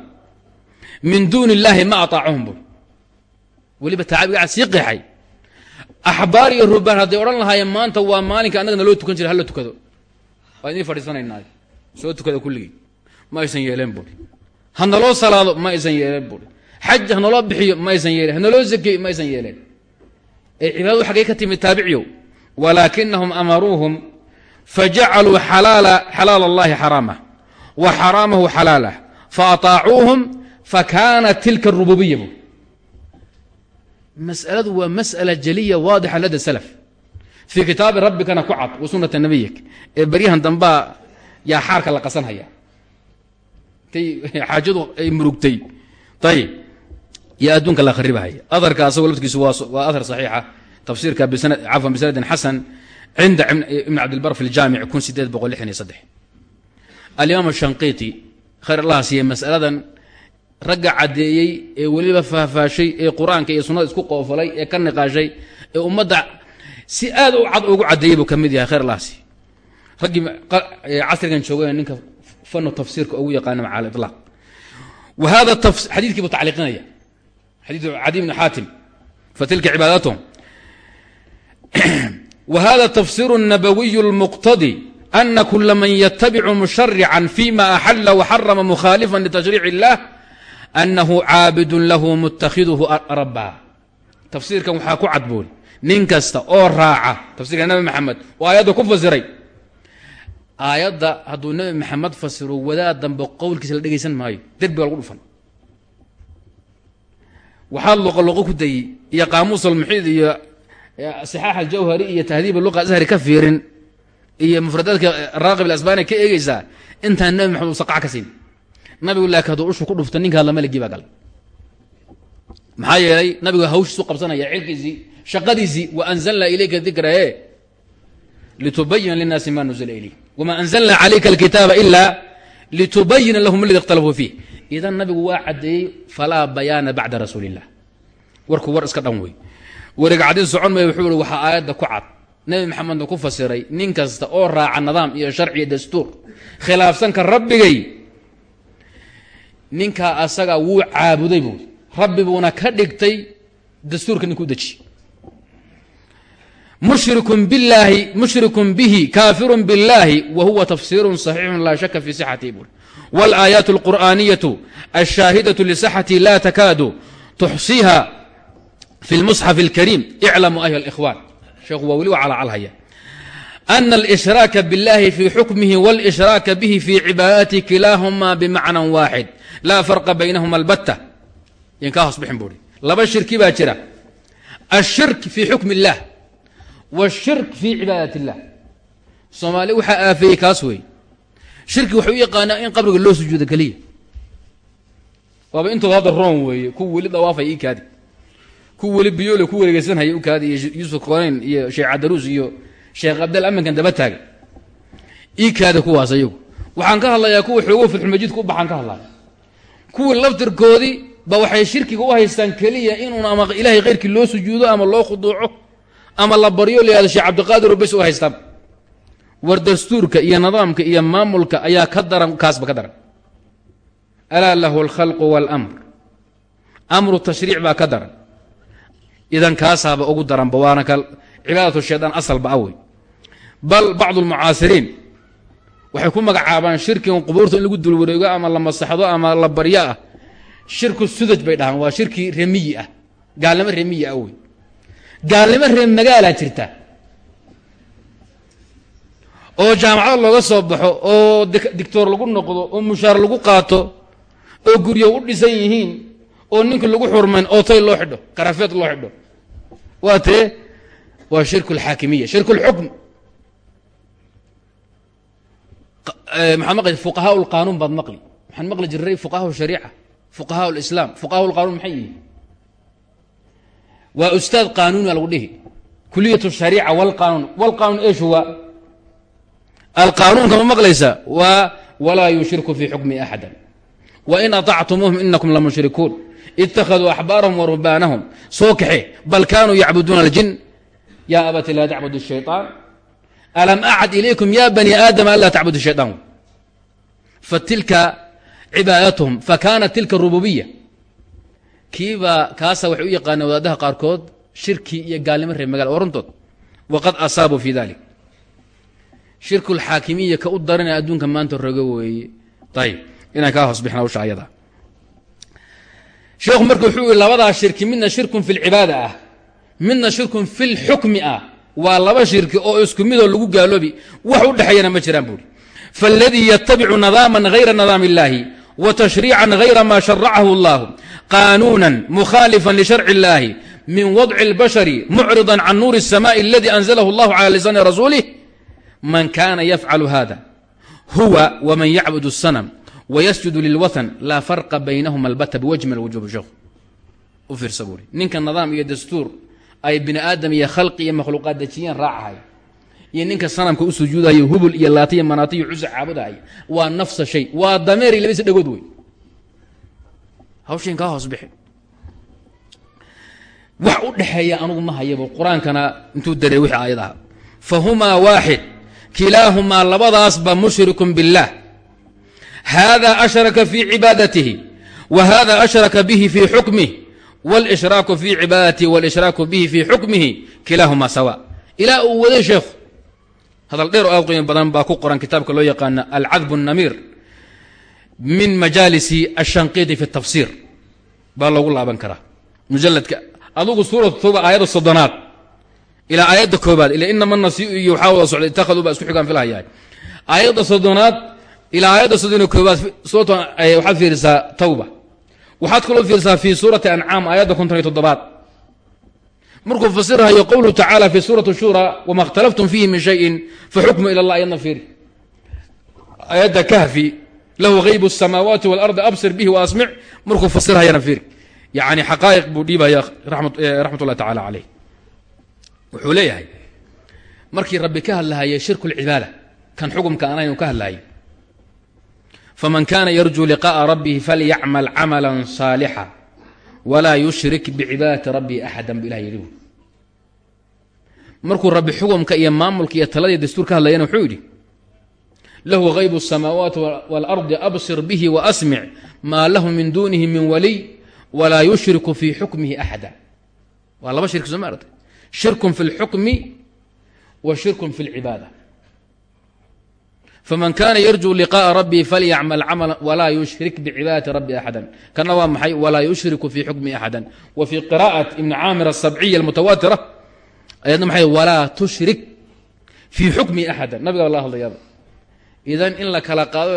min duuni illaahi ma ataacuhum bui weliba taabigaa sii qeexay axbaar iyo rubaan hadday odhan lahaayeen maanta waa maalinka annagana loo tukan jiray hala tukado. Waa idiin fadhiisanaynaay soo tukada kulligii. Ma aysan yeeleen buui hanaloo salaado ma aysan yeeleen buui xaj hanaloo bixiyo ma aysan yeeleen. Hanaloo zakeeyo ma aysan yeeleen. Ee cibaadadu xaggay ka timid taabiciyow walaakinahum amaruuhum fajacaluu xalaala xalaal allahi xaraamah wa xaraamahu xalaalah faataacuuhum fakaanat tilka rububiya bu masaladu waa masأala jaliya waadixa lada salaf. Fii kitaabi rabbikana ku cad wa sunata nabiyik. Ee beryahan dambaa yaa xaarka la qasanhaya tay xaajadu ay murugtay. Ayib iyo adduunka la kharibahaya aharka asagoo laftigiisu waa ahar saxiixa. Tafsiirka cafwan bisanadin xasan. Cinda ibn cabdilbar fi ljaamic kun sideed boqol lixdan iyo saddex. Alimaam shanqiiti khayr allah siiye masaladan ragga caddeeyey ee weliba faahfaashay ee qur-aanka iyo sunnada isku qoofalay ee ka niqaashay ee ummadda si aad u cad ugu caddeeyey buu ka mid yahay khayr allah siiye raggii casrigan joogay ninka fanu tafsiirka ugu yaqaana maca aliطlaaq wa hada xadiidkii buu tacliiqinaya xadiidu cadi bni xaatim fatilka cibaadathum wa hada tafsiru الnabawiyu اlmuqtadi ana kula man yatabicu musharican fima axala waxarama mukhaalifa litashriic اllah anahu caabidun lahu mutakhiduhu rabba tafsiirkan waxaa ku cadboon nin kasta oo raaca tafsirka nabi maxamed oo aayadda ku fasiray aayadda hadduu nabi maxamed fasiro wadaad dambe qowlkiisa la dhegaysan maayo derbi baa lagu dhufan waxaad luqaloqo ku dayey iyo qaamuus almuxiid iyo sixaax aljawhari iyo tahdiib luqa ashari ka fiirin iyo mufradaadka raaqib alasbani ka eegeysaa intaan nabi maxamed nabigu laakiin ushu ku dhufta ninka hadla maligii baa maxaa yeelay nabigu hawshiisu qabsanaya cilkiisii shaqadiisii wa anzalnaa ilayka dikra e litubayina linnaasi ma nuzila ilayh wma anzalna calayka alkitaaba ila litubayina lahum aladi اkhtalafuu fiih. Idan nabigu waa caddeeyey falaa bayaana bacda rasuuli warku war iska dhan wey weriga cadin socon maya wuxuu ihi waxaa aayadda ku cad. Nebi maxamedna ku fasiray nin kasta oo raaca nidaam iyo sharci dastuur khilaafsanka rabbigay ninkaa asaga wuu caabuday buui rabbi buuna ka dhigtay dastuurka ninkuu deji mushrikun billaahi mushrikun bihi kaafirun billaahi wa huwa tafsiirun saxiixun laa shaka fii sixatihi buuri wاlaayaat اlqur'aaniyatu alshaahidatu lisaxati la takaadu tuxsiiha fi lmusxaf اlkariim iclamuu ayuha اlإkhwaan sheekhu waa weli waa calacalhaya ana alishraaka biاllahi fii xukmihi wاlishraaka bihi fii cibaadati kilaahumaa bimacna waaxid laa farqa baynahuma albatta. Yan kaa hoos bixin buuhi laba shirki baa jira. Ashirk fii xukmi اllah washirk fii cibaadat اllah soomaali waxaa aafeeyey kaas wey shirki waxay u yaqaanaa in qabriga loo sujuudo keliya. Waaba intooda hadda room weeye. Kuwa weli dawaafay ii kaadi. Kuwa weli biyoole ku wareegeysanhaya u kaadi. Iyo yuusuf konayn iyo sheekh cadaruus iyo sheekh abdal aminkan daba taaga ii kaada kuwaas ayagu. Waxaan ka hadlayaa kuwa xoogo fatxulmajiidka u baxaan ka kuwii laftirkoodii ba waxay shirkiga u haystaan keliya inuun ama ilaahay khayrkii loo sujuudo ama loo khuduuco ama la baryo layihahdo sheekh cabdiqaadir bes u haystaan. War dastuurka iyo nidaamka iyo maamulka ayaa ka daran kaasba ka daran. Alaa lahu alkhalqu waalamr amru tashriic baa ka daran. Idan kaasaaba ugu daranba waana ka cibaadatu shaydaan asalba awey. Bal bacdu almucaasiriin waxay ku magacaabaan shirkigan qubuurta in lagu dulwareego ama la masaxdo ama la baryo ah. Shirku sudaj bay dhahaan waa shirki remiyi ah. Gaalnimo remiyi ah wey gaalnimo ree magaalaa jirta. Oo jaamacad looga soo baxo oo dictoor lagu noqdo oo mushaar lagu qaato oo guryo u dhisan yihiin oo ninka lagu xurmayn oo tay loo xidho karafeed loo xidho. Waa tee waa shirku alxaakimiya shirku lxukm maxaad maqli fuqahaa lqaanuun baad maqli maxaan maqli jiray fuqahaa shariica fuqahaa lislaam fuqahaa lqanuun maxay yihiin waa ustaad qaanuuni baa lagu dhihi kuliyat shariica wlqaanuun wlqaanuun eesh huwa alqaanuunka ma maqlaysa waa walaa yushriku fii xukmi axada wain aطactumuuhum inakum lamushrikuun ittakhaduu axbaarahum warubbaanahum soo kaxe bal kaanuu yacbuduuna aljin ya abati laa tacbud الshayطaan alam acad ilaykum ya bani aadama anlaa tacbud shayطaan fatilka cibaadatuhum fakanat tilka rububiya. Kiibaa kaasa waxay u yaqaaneen wadaadaha qaarkood shirki iyo gaalnimo reer magala oo runtood waqad asaabuu fi dalik shirku lxaakimiya ka u daranaya adduunka maanta rogo weeye. Ayib inaan kaa hoos bixna hawsha ayada. Sheekhu marka wuxuu yihi labadaa shirki midna shirkun fi lcibaada ah midna shirkun fi lxukmi ah. Waa laba shirki oo isku midoo lagu gaaloobi. Wax faaladii yatabicu nadaaman hayra nadaam illahi wa tashriican hayra ma sharacahu allahu qaanuunan mukhaalifan lisharci illahi min wadci اlbashari mucrida can nuuri الsamaءi aladi anzalahu allahu cala lisaani rasuulih man kana yafcalu hada huwa wman yacbud الsanm wysjudu lilwathan laa farqa baynahuma albata biwajmi lwujuub sheekhu u fiirsa buuri ninka nidaam iyo dastuur ay bini aadam iyo khalqi iyo makhluuqaad dejiyeen raacahay iyo ninka sanamka u sujuudayo hubul iyo laata iyo manaata iyo cusa caabudahay waa nafsa shay waa dameer iyo labadiisa dhagood wey hawshin kaa hoos bixi wax u dhexeeya anugu ma hayabo qur-aankana intuu darey wixii aayad aha fahumaa waaxid kilaahumaa labadaasba mushrikun biاllah hada ashraka fii cibaadatihi wa hada ashraka bihi fii xukmih wاlshraaku fii cibaadatihi wاlshraaku bihi fii xukmihi kilaahumaa sawa ilaa uu waday sheekhu hadal dheer oo aad qiimo badan baa ku qoran kitaabka loo yaqaana alcadb الnamiir min majaalisi ashanqidi fi tafsir. Baa loogu laaban karaa. Mujaladka adugu suuratu tawba aayadda soddonaad ilaa aayadda koobaad ila inama nasiu iyo waxaa wada socday ittakhaduu baa isku xigaan filahayaa aayadda soddonaad ilaa aayadda soddoniyo koobaad suurat waxaad fiirisaa tawba. Waxaad kaloo fiirisaa fi suurati ancaam aayadda konton iyo toddobaad markuu fasirhayo qowluhu tacaala fi suurati shura wama اkhtalaftum fiihi min shayin faxukmu ila allah ayadna fiiri aayadda kahfi lahu hayb الsamaawaati wاlardi absir bihi waasmic markuu fasirhayana fiiri yani xaqaa'iq buu dhiibaya raxmat ullahi tacala caleyh wuxuu leeyahay markii rabbi ka hadlahayay shirku اlcibaada kan xukumka anaynu ka hadlahay faman kana yarjuu liqaءa rabbihi falyacmal camala saalixa walaa yushrik bicibaadati rabbihi axada bu ilah yidhi markuu rabbi xukumka iyo maamulka iyo taladii dastuur ka hadlayana wuxuu yidhi lahu hayb الsamaawaati wاlardi absir bihi waasmic maa lahu min dunihi min waliy walaa yushriku fii xukmihi axada waa laba shirki soo ma aragtay shirkun fi اlxukmi wa shirkun fi اlcibaada faman kana yarjuu liqaءa rabbii falyacmal camala walaa yushrik bicibaadati rabbi axada kana waa maxay walaa yushriku fii xukmi axada wa fii qira'at ibni caamir asabciya almutawaatira ayadna maxay walaa tushrik fii xukmi axada nabiga la hadlayaba idan in la kala qaado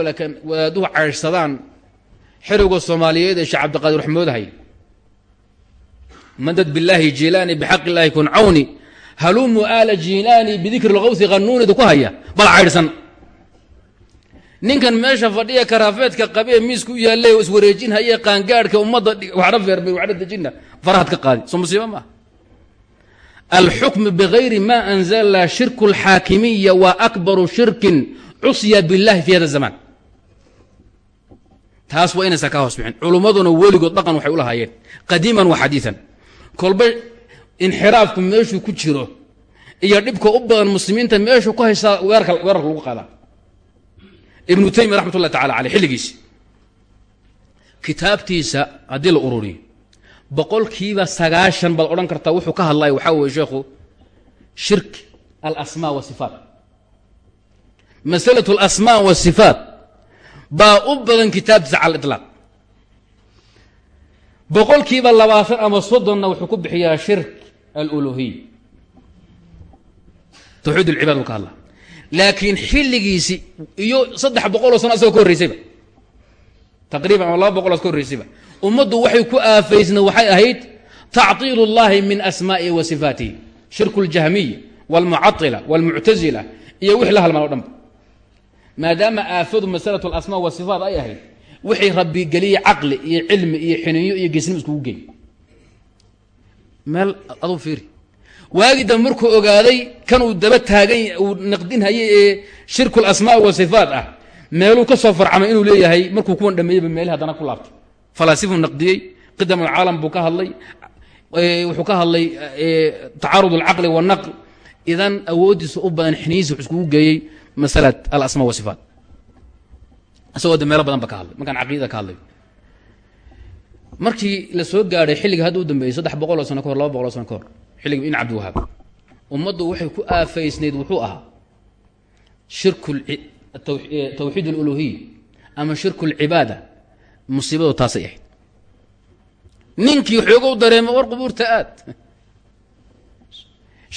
wadaaduhu caydhsadaan xerowga soomaaliyeed ee sheekh cabdiqaadir waxmoodahay madad bilaahi jilaani bixaq illaahi kun cawni halumu aala jilaani bidikri lqawsi qanuunida ku haya bal caydhsan ninkan meesha fadhiya karaafeedka qabee miisku u yaallay oo iswareejinhaye qaangaadhka ummadda waxna feermay waxna dejina farahad ka qaadi. Soo musiiba maaha alxukmu bigayri maa anzala shirku alxaakimiya waa akbaru shirkin cusya billahi fi hada zamaan taas waa inaysan ka hoos bixin. Culummaduna weligood dhaqan waxay u lahaayeen qadiiman wa xadiian kolba inxiraafku meeshuu ku jiro iyo dhibka u badan muslimiinta meeshuu ku haystaa weerarka lagu qaadaa ibnu taymiya raxmat ullahi tacala caleyh xilligiisi kitaabtiisa haddii la ururiyo boqolkiiba sagaashan baad odhan kartaa wuxuu ka hadlaya waxaa weeye sheekhu shirk alasmaa wasifaat masalatu alasmaa wasifaat baa u badan kitaabtiisa cala ilaaq boqolkiiba labaatan ama soddonna wuxuu ku bixiyaa shirk aluluhiy tawxiid ulcibaad buu ka hadlaa laakiin xilligiisi iyo saddex boqoloo sano asagoo ka horreysayba taqriiban ama laba boqoloo ka horreysayba ummaddu waxay ku aafaysna waxay ahayd tactiil اllahi min asmaa'ihi wa sifaatihi shirku اljahmiya wاlmucatila wاlmuctazila iyo wix la halmaan o dhanba maadaama aafadu masalatu alasmaa wasifaat ay ahayd wixii rabbi geliyey caqli iyo cilmi iyo xiniyo iyo geesnimo iskugu geey meel aduu fiiri waagii dambe markuu ogaaday kan uu daba taagan uu naqdinhayay ee shirku lasmaa wasifaat ah meeluu ka soo farcamay inuu leeyahay markuu kuwan dhameeyeyba meelhi haddana ku laabtay. Falaasifuu naqdiyey qidam alcaalam buu ka hadlay wuxuu ka hadlay tacaarud alcaqli wanaql idan awooddiisa u badan xiniyiisa wuxuu iskugu geeyey masala alasmaa wasifaat isagoo de meelo badan ba ka hadlay markaan caqiidada ka hadlay. Markii la soo gaadhay xilliga hadda u dambeeyey saddex boqol oo sano ka hor laba boqol o sano ka hor xilliga ibn cabdiwahaab ummaddu waxay ku aafaysnayd wuxuu ahaa shirku tawxiid aluluhiy ama shirku alcibaada musiibadu taasay ahayd. Ninkii xoogow dareema war qubuurta aad.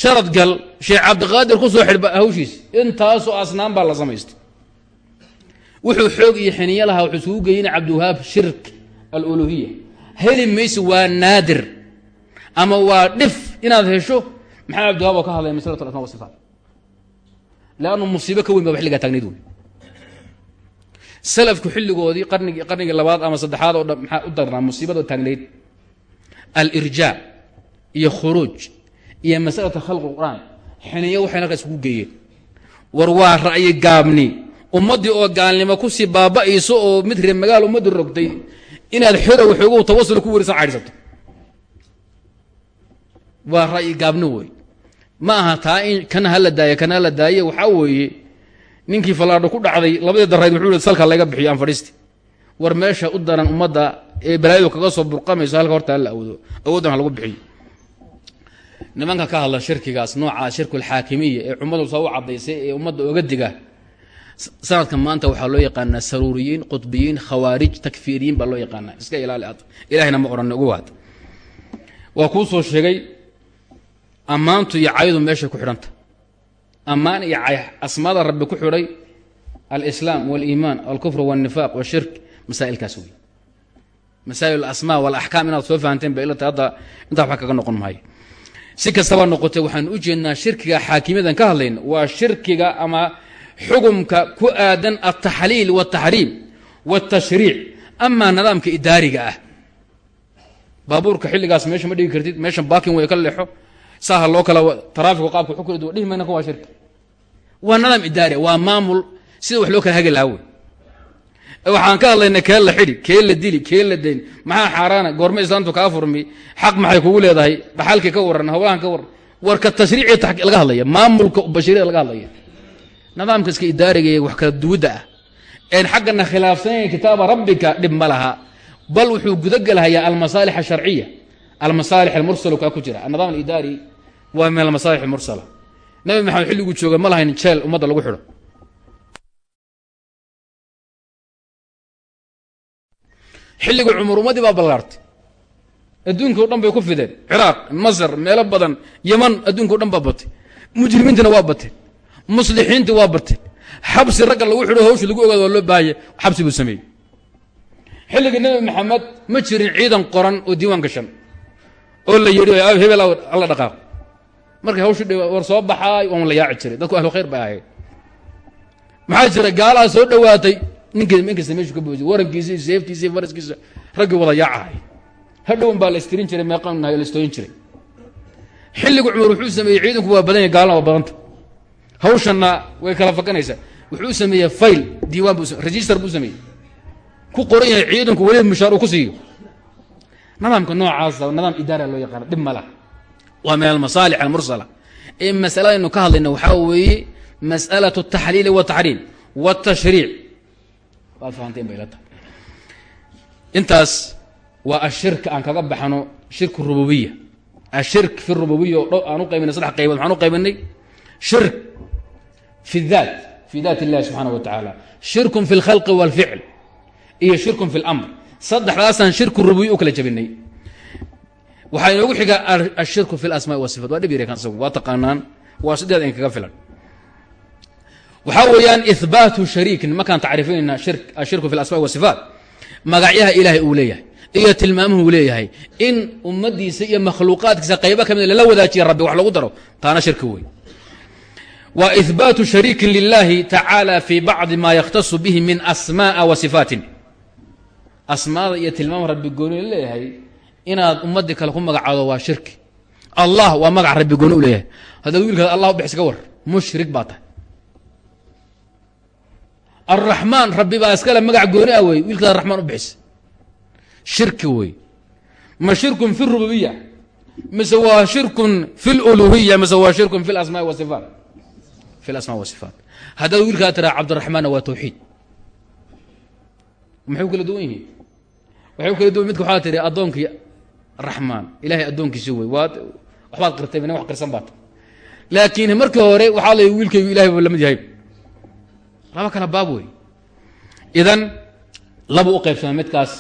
Sharad gal sheekh cabdiqaadir ku soo xidhba hawshiis intaasoo asnaan baa la samaystay wuxuu xoog iyo xiniyo lahaa wuxuu isugu geeyey in cabdiwahaab shirk aluluhiya heli mayse waa naadir ama waa dhif inaad hesho maxamed cabdiwahaab oo ka hadlaya maslatu asma wasifaat leannu musiibo ka weyn baba xilligaa taagnayd wey salafku xilligoodii qarnigii qarnigii labaad ama saddexaad oo dhan maxaa u darnaa musiibadoo taagnayd? Alirjaa iyo khuruuj iyo masalatu khalqi qur'aan. Xiniyo waxay halkaa isugu geeyeen. War waa ra'yi gaabni. Ummaddii oo gaalnimo ku sii baaba'ayso oo mid reer magaal ummaddu rogtay inaad xero waxoogu tawasul ku werisan caydhsato waa ra'yi gaabni wey. Ma aha taa in kana hala daaye kana hala daaye waxaa weeye ninkii fallaadho ku dhacday labadii darayd wuxuu i salka laga bixiyo aan fadhiisti. War meesha u daran ummadda ee balaayadu kaga soo burqamayso halka horta hala awoodo. Awooddan ha lagu bixiyo. Nimanka ka hadla shirkigaas noocaa shirku alxaakimiya ee cummadu soo u ee ummadda oga diga sanadka maanta waxaa loo yaqaanaa saruuriyiin qudbiyiin khawaarij takfiiriyiin baa loo yaqaanaa. Iska ilaali ad ilahayna ma odhan ugu waad. Waa kuu soo sheegay ammaantu iyo caydu meeshay ku xidhanta. Ammaan iyo cay asmaada rabbi ku xidhay alislaam waliimaan alkufr walnifaaq washirk masaa'ilkaas wey masaa'il alasmaa walaxkaam inaad soo fahanteen ba ilata hadda intaa waxba kaga noqon maayo. Si kastaba noqotee waxaan u jeednaa shirkiga xaakimiyadan ka hadlayna waa shirkiga ama xugumka ku aadan altaxliil wاltaxriim wاltashriic amaa nidaamka idaariga ah. Baabuurka xilligaas meesha ma dhigi kartid meeshan baakin way ka leexo saaha loo kala taraafiku qaabka du dhihi mayna waa shirki. Waa nidaam idaari waa maamul. Sida wax loo kala hagi lahaa wey waxaan ka hadlaynaa kee la xidhi kee la dili kee la dayn. Maxaa xaaraana goorma islaamtu kaa furmi xaq maxay kugu leedahay dhaxalkii ka waran howlahan ka waran warka tashriici laga hadlaya maamulka bashiriyada laga hadlaya. Nidaamka iska idaariga wax kala duwidda ah. Een xaggana khilaafsanayn kitaaba rabbika dhib ma laha. Bal wuxuu gudagelahayaa almasaalix asharciya almasaalix almursala kaa ku jira. Annidaam alidaari waa min almasaalix almursala nabi maxamed xilliguu jooga ma lahayn jeel ummadda lagu xidho. Xilligii cumar ummaddii baa ballaartay. Adduunka o dhan bay ku fideen. Ciraaq masar meelo badan yaman adduunka o dhan baa batay. Mujrimiintina waa bateen muslixiintii waa bateen xabsi ragga lagu xidho hawsha lagu ogaado waa loo baahaya xabsi buu sameeyey. Xilligii nebi maxamed ma jirin ciidan qoran oo diiwaan gashan oo la yidhi hebel alla dhaqaaq markay hawshu war soo baxaay waan la yaaci jiray. Dadku ahlu khayr bay ahayd. Maxaa soo dhowaatay ninkeed inkasta meeshu ka iyo seeftiisa iyo faraskiisa raggii wada yaacahay hadhown baa la istirin jiray meeqanahay la istooyin jiray. Xilligu cumar wuxuu sameeyey ciidanku waa badan yahy gaalana waa badanta. Way kala fakanaysaa. Wuxuu sameeyey fayl diiwaan bu register buu sameeyey. Ku qoran yahay ciidanku weliba mushaar uu ku siiyo. Nidaamka noocaasa nidaam idaara loo yaqaana dhib waa min almasaalix almursala ee masaladaynu ka hadlayna waxaa weeye mas'alaة الtaxliili wالtaxriim wالtashriic waad fahanteen bay la tahay intaas waa ashirk aan kaga baxno shirk rububiya ashirk fi rububiya oo dho aan u qaybinay saddex qaybood maxaan u qaybinay shirk fi اdaat fi daat اllahi subxaanaه wa tacaala shirkun fi اlkhalqi wاlficl iyo shirkun fi اlamr saddexdaasaan shirku rububiya u kala jabinay waxaa inoogu xiga ashirku fi اlasmaa wasifaat waa dhib kan isagu waa taqaanaan waa sideed in kaga filan. Waxaa weeyaan ihbaatu shariikin markaan tacriifinayna ashirku fi alasmaa wasifaat magacyaha ilaahay uu leeyahay iyo tilmaamuhu uu leeyahay in ummadiisa iyo makhluuqaadkiisa qaybo ka mid lala wadaajiya rabbi wax lagu daro taana shirki wey wa ihbaatu shariikin lilahi tacaala fi bacdi ma yakhtasu bihi min asmaaa wa sifaatin. Asmaada iyo tilmaama rabbi gooni leeyahay inaad ummadii kale ku magacaado waa shirki. Allah waa magac rabbi gooni u leeyahay. Haddaad wiilkaad allah ubix iska war mushrik baa tahay. Alraxmaan rabbi baa iskale magac gooni ah wey wiilkaad raxmaan u bixisa shirki wey. Ma shirkun fi rububiya mise waa shirkun fi luluhiya mise waa shirkun fi lasmaa wasifaat fi lasmaa wasifaat haddaad wiilkaa tiraa cabdiraxmaanna waa tawxiid. Maxay u kala duwan yihiin? Waxay u kala duwan midka waxaa tihi addoonkii raxmaan ilahay addoonkiisi wey waad waxbaad qirtay ina wax qirsan baata laakiin markii hore waxaa la wiilkaygu ilahay ba la mid yahay. Laba kala baab wey idan laba u qaybsama midkaas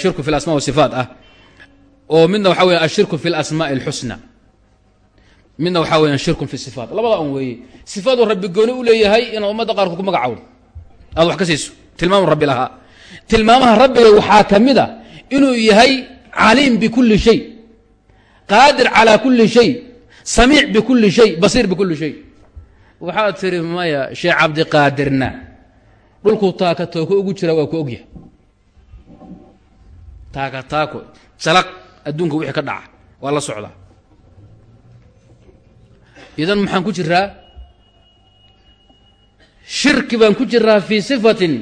shirku fi lasma wasifaat ah. Oo midna waxaa weya ashirku fi lasmaai اlxusna midna waxaa weya shirkun fi sifaat. Labada un weeye sifaadu rabbi gooni u leeyahay inaad ummadda qaarkood ku magacawdo aad wax ka siiso. Tilmaamu rabbi lahaa. Tilmaamaha rabbiga waxaa ka mid a inuu yahay caliim bikuli shay qaadir calaa kuli shay samiic bikuli shay basiir bikuli shay. Waxaad tiri maya sheekh cabdiqaadirna dhulkuu taaka ugu jira waa ku ogyahay. Taaka salaq adduunka wixii ka dhaca waa la socdaa. Idan maxaan ku jiraa shirki baan ku jiraa fii sifatin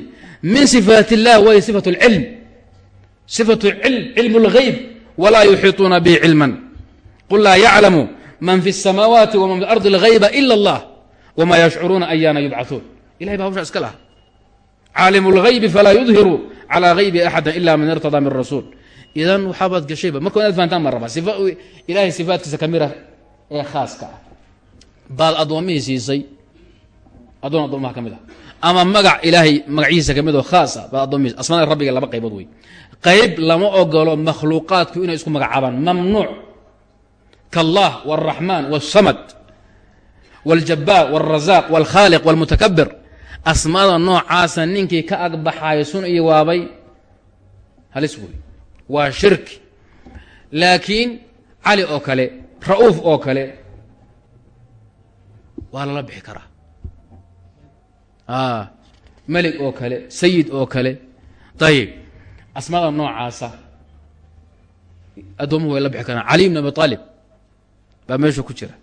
min sifaat illah wahiy sifat اlcilm sifat cilm cilm اlgayb walaa yuxiiطuuna bihi cilman qul laa yaclamu man fi الsamaawaati waman fi ardi اlgayba ila اllah wma yashcuruuna ayaana yubcauun ilahay ba hawshaa iska laha caalim اlgaybi falaa yudhiru calى gaybi axada ila man irtadaa min rasuul idan waxaabaad gashayba marka inaad fahantaan baan rabaa sifa ilahay sifaatkiisa kamida ee khaaska ah baad addoommihii siisay addoon addoomaha ka mid ah ama magac ilaahay magacihiisa ka mid oo khaas ah baad addoomihiis asmaada rabbiga laba qaybood wey qayb lama ogolo makhluuqaadku inay isku magacaabaan mamnuuc kaallah wاlraxmaan wالsamad wاljabaar wاlrazaaq wاlkhaaliq wاlmutakabir asmaada noocaasa ninkii ka agbaxayo sun iyo waabay halis wey waa shirki laakiin cali oo kale ra'uuf oo kale waa lala bixi karaa melig oo kale sayid oo kale ayib asmaada noocaasa. Addoomuhu way la bixi karaan cali bn abi baa meesha ku jira.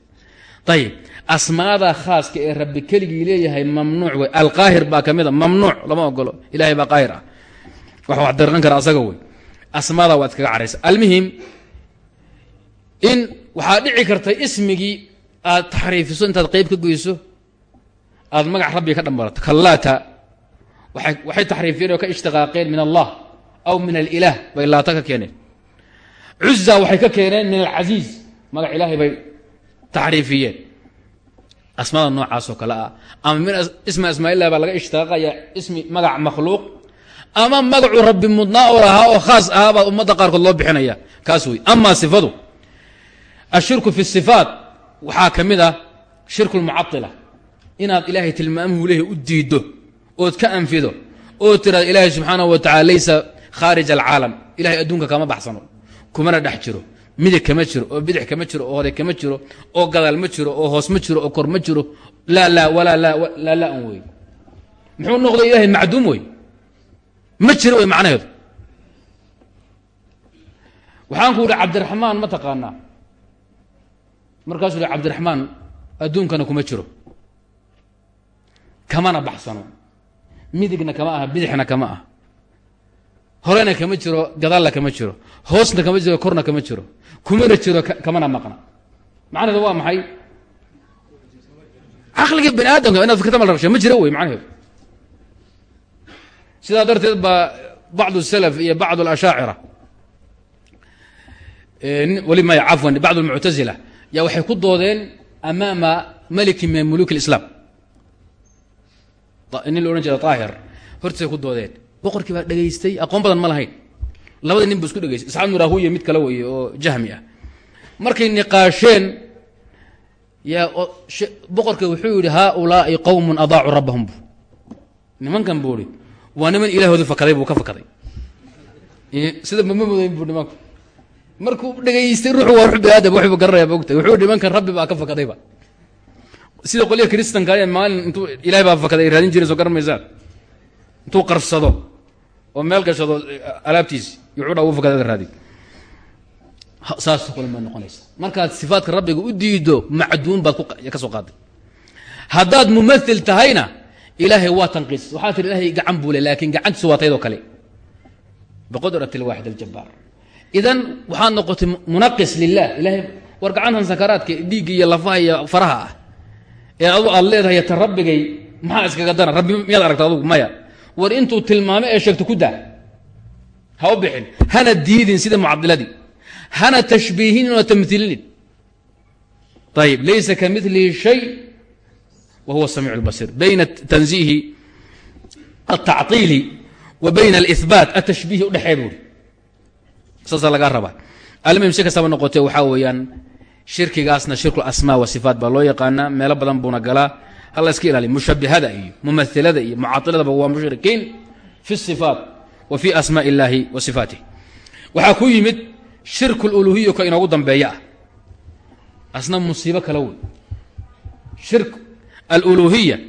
Ayib asmaada khaaska ee rabbi keligii leeyahay mamnuuc wey alqaahir baa ka mid a mamnuuc lama ogolo. Ilahay baa qaahir ah. Wax wax darqan kara asaga wey asmaada waad iskaga caraysa. Almuhim in waxaa dhici karta ismigii aad taxriifiso intaad qeyb ka goyso aad magac rabbiga ka dhambarato. Kallaata waxay taxriifiyeen oo ka ishtiqaaqeen min allah aw min alilaah bay laata ka keeneen cuza waxay ka keeneen min alcasiiz magac ilaahay bay taxriifiyeen asmaada noocaasoo kale ah ama min isma asmaaillah baa laga ishtiqaaqaya ismi magac makhluuq ama magacu rabbi mudnaa oo lahaa oo khaas ahaa baa ummadda qaarkood loo bixinaya kaas wey amaa sifadu ashirku fi sifaat waxaa ka mid ah shirku lmucadila inaad ilaahay tilmaamuhu leeyahy u diiddo ood ka anfido oo tiraado ilaahay subxaanahu wa tacala laysa khaarij alcaalam ilahay adduunka kama baxsano kumana dhex jiro midig kama jiro oo bidix kama jiro oo hode kama jiro oo gadaal ma jiro oo hoos ma jiro oo kor ma jiro laa laa walaa laa laa an wey muxuu noqday ilahay macduum wey ma jiro wey macnaheedu waxaan ku idhi cabdiraxmaan ma taqaanaa markaasuu ihi cabdiraxmaan adduunkana kuma jiro kamana baxsano midigna kama aha bidixna kama ah horena kama jiro gadaalna kama jiro hoosna kama jiro korna kama jiro. Kumana jiro kamana maqna. Macnaheedu waa maxay? Caqliga bani aadamka inaad fikirta mal rasha ma jiro wey macnaheedu. Sidaa darteed baa bacdu salaf iyo bacdu alashaacira weli maya cafwan bacdu almuctazila yaa waxay ku doodeen amaama maliki min muluuk اlislaam nin la odhan jira daahir hortiisay ku doodeen boqorkii baa dhegaystay aqoon badan ma lahayn. Labada nin bu isku dhegaystay isxaab nu rahuya mid kale weeye oo jahmi ah. Markay niqaasheen yaa boqorka wuxuu yidhi haaulaai qowmun adaacuu rabbahum bu nimankan buu ihi waa niman ilaahooda fakaday buu ka fakaday sida mama mudayn bu nimanku. Markuu dhegaystay ruuxu waa rux biniadam waxbuu garanaya mogta wuxuu nimankan rabbi baa ka fakadayba sida qolyaha kristanka ee maalin intuu ilahay baa fakaday ay raadin jireen soo garan maysaan intuu qarsado oo meel gashado alaabtiisi yuxuu dha u fakada raadi. Saasoo kale ma noqonaysa. Markaad sifaadka rabbiga u diido macduun baad ka soo qaaday haddaad mumathil tahayna ilaahay waa tanqiis. Waxaa tiri ilahay gacan buu laakiin gacantiisu waa taydoo kale. Biqudrati lwaaxid aljabaar idan waxaad noqotay munaqis lilah ilahay war gacantan sakaraadka dhiigga iyo lafaha iyo faraha ah ee adu aad leedahay ta rabbigay maxaa iskaga dana? Rabbi miyaad aragta adugu? Maya war intuu tilmaamo ee sheegto ku daa. Ha u bixin. Hana diidin sida mucadiladii hana tashbiihinin oo tamhiilinin ayib laysa ka milihi shay wa huwa samiic اlbasiir bayna tanziihi altacطiili wa bayna alihbaat atashbiihi udhexee buuri saasaa lagaa rabaa. Almuhim si kastaba noqotee waxaa weeyaan shirkigaasna shirku asmaa wa sifaat baa loo yaqaanaa. Meelo badan buuna galaa hala iska ilaaliya mushabihada iyo mumailada iyo mucailadaba waa mushrikiin fi sifaat wa fi asmaa illaahi wa sifaatih waxaa ku yimid shirku luluhiya ka inoogu dambeeya. Ah asna musiibo kale wey shirk aluluhiya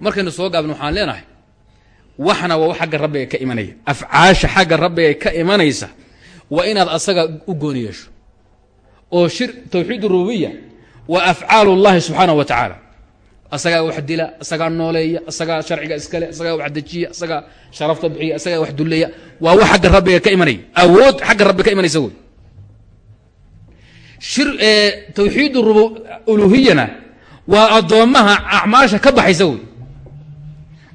markaynu soo gaabin waxaan leenahay waxna waa wax xagga rabbiga ka imanaya. Afcaasha xagga rabbiga ka imanaysa waa inaad asaga u gooni yeesho oo shir towxiid rububiya waa afcaal اllahi subxaanaه wa tacaala asagaa wax dila asagaa nooleeya asagaa sharciga iskale asagaa wax dejiya asagaa sharafta bixiya asagaa wax duleeya. Waa wax xagga rabbiga ka imanaya. Awood xagga rabbi ka imanaysa wey shir towxiid uluhiyana waa addoommaha acmaasha ka baxaysa wey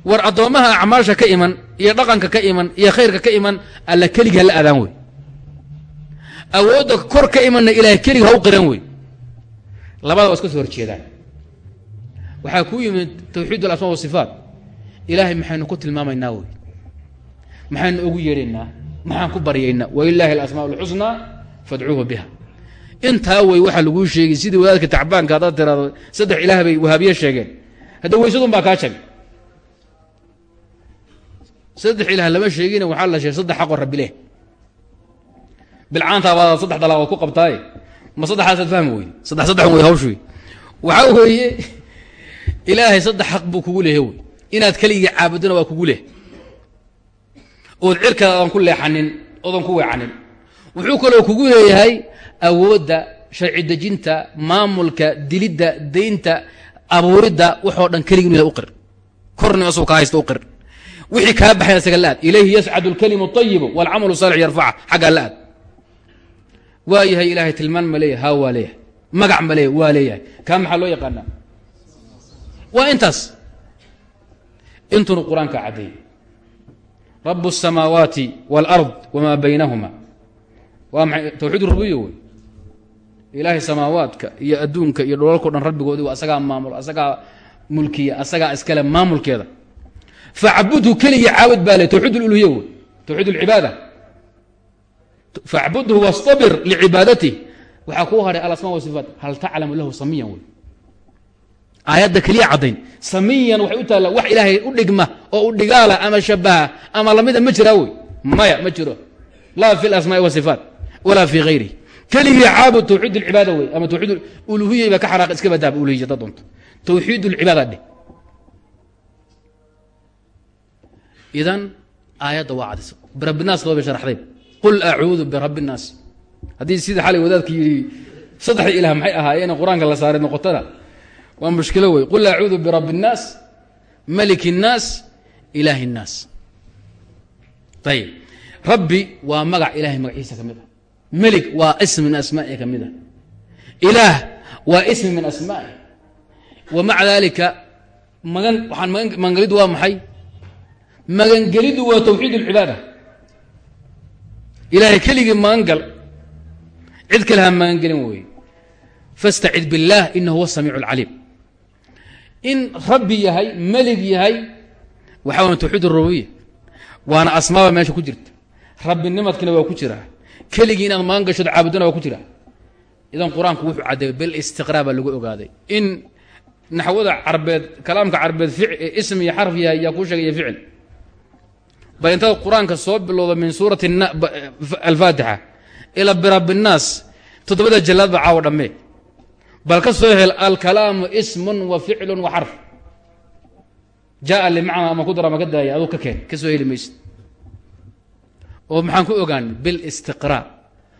war addoommaha acmaasha ka iman iyo dhaqanka ka iman iyo khayrka ka iman alla keliga la adaan wey awoodda kor ka imanna ilahay keliga ha u qiran wey labada waa soo horjeedaan waxaa kuu yimid tawxiid alasmaa wasifaat ilaahay maxaynu ku tilmaamaynaa wey maxaynu ugu yeedhaynaa maxaan ku baryaynaa? Walilaahi alasmaa alxusnaa fadcuuhu biha. Intaa wey waxaa laguu sheegay sidii wadaadka tacbaanka haddaad tiraado saddex ilaah bay wahaabiye sheegeen. Hadda weysadun baa kaa jabay saddex ilaah lama sheegina waxaa la sheegay saddex xaqoo rabbi leh. Bilcaantaa baad saddex dalaaqood ku qabtaaye ma saddexaasaad fahmi weyde saddex saddexan wey hawsh wey weeye ilaahay saddex xaq buu kugu leehay wey inaad keligii caabudona waa kugu leh ood cirkaada odan ku leexanin odan ku weecanin wuxuu kaloo kugu leeyahay awoodda sharci dejinta maamulka dilidda daynta abuuridda waxoo dhan keligii inu ilahay u qir. Asuu kaa haysta u qir. Wixii kaa baxayn isaga la-aad ilayhi yascadu alkalimu ayibu walcamalu saalix yarfaca xaggaa la-aad waa yahay ilaahay tilmaan ma leeyahay haa waa leeyahay. Magac ma leeyahay waa leeyahay. Kaa maxaa loo yaqaanaa waa intaas intunu qur-aanka caddeeyey rabu الsamaawaati wاlأrض wma baynahuma waa maxay tawxiid rububiya wey ilaahay samaawaadka iyo adduunka iyo dholalko dhan rabbigoodii waa asagaa maamulo asagaa mulkiya asagaa iskale maamulkeeda facbudhu keligii caabud baa le tawxiid luluhiya wey tawxiid lcibaada facbudhu wastabir licibaadati waxaa kuu hadhay alasmaa wasifaat hal taclamu lahu samiyan wey aayadda keliya caddayn. Samiyan waxay u taalla wax ilaahay u dhigma oo u dhigaala ama shabaha ama lamida ma jiraa wey maya ma jiro. Laa fi lasmaai wasifaat walaa fi hayrihi keligii caabud tawxiid lcibaada wey ama tawxiid uluhiyay baa ka xaraaq iska badaaba uluhiya doonto. Tawxiid lcibaada dheh. Idan aayadda waa cadisa birabbinaas loo bay sharaxday. Qul acuudu birabbi الnaas haddii sida xalay wadaadka yidhi saddexda ilah maxay ahaayeen qur'aanka la saaray noqotana waa mushkilo wey qul acuudu birabbi الnaas malik الnaas ilaahi الnaas ayib rabbi waa magac ilahay magaciisa ka mid ah melik waa ism min asmaa'i ka mid ah ilaah waa ismi min asmaa'i wa maca dalika magan waxaan magangelidu waa maxay magangelidu waa tawxiid اlcibaada ilaahay keligii magangal cid kale ha magangelin weeye fastacid biاllah inahu huwa samiic اlcaliim in rabbi yahay melig yahay waxaa twxiid rububiya waana asmaaba meesha ku jirta. Rabinimadkina waa ku jira. Keligii inaad magan gashod caabudana waa ku jira. Idan qur'aanku wuxuu caddeeyey bilistiqraa baa lagu ogaaday. In naxwada carbeed kalaamka carbeed ism iyo xarf yahay yaa kuu sheegaya ficil. Bal intaad qur'aanka soo bilowda min suurati alfaatixa ila birabinaas todobada jallaad baa caawa dhammee bal ka soo hel alkalaamu ismun wa ficlu wa xarf. Jaaa limacna ama ku dar ama ka daaya aduu ka keen ka soo heli maysid. Oo maxaan ku ogaan bilistiqraa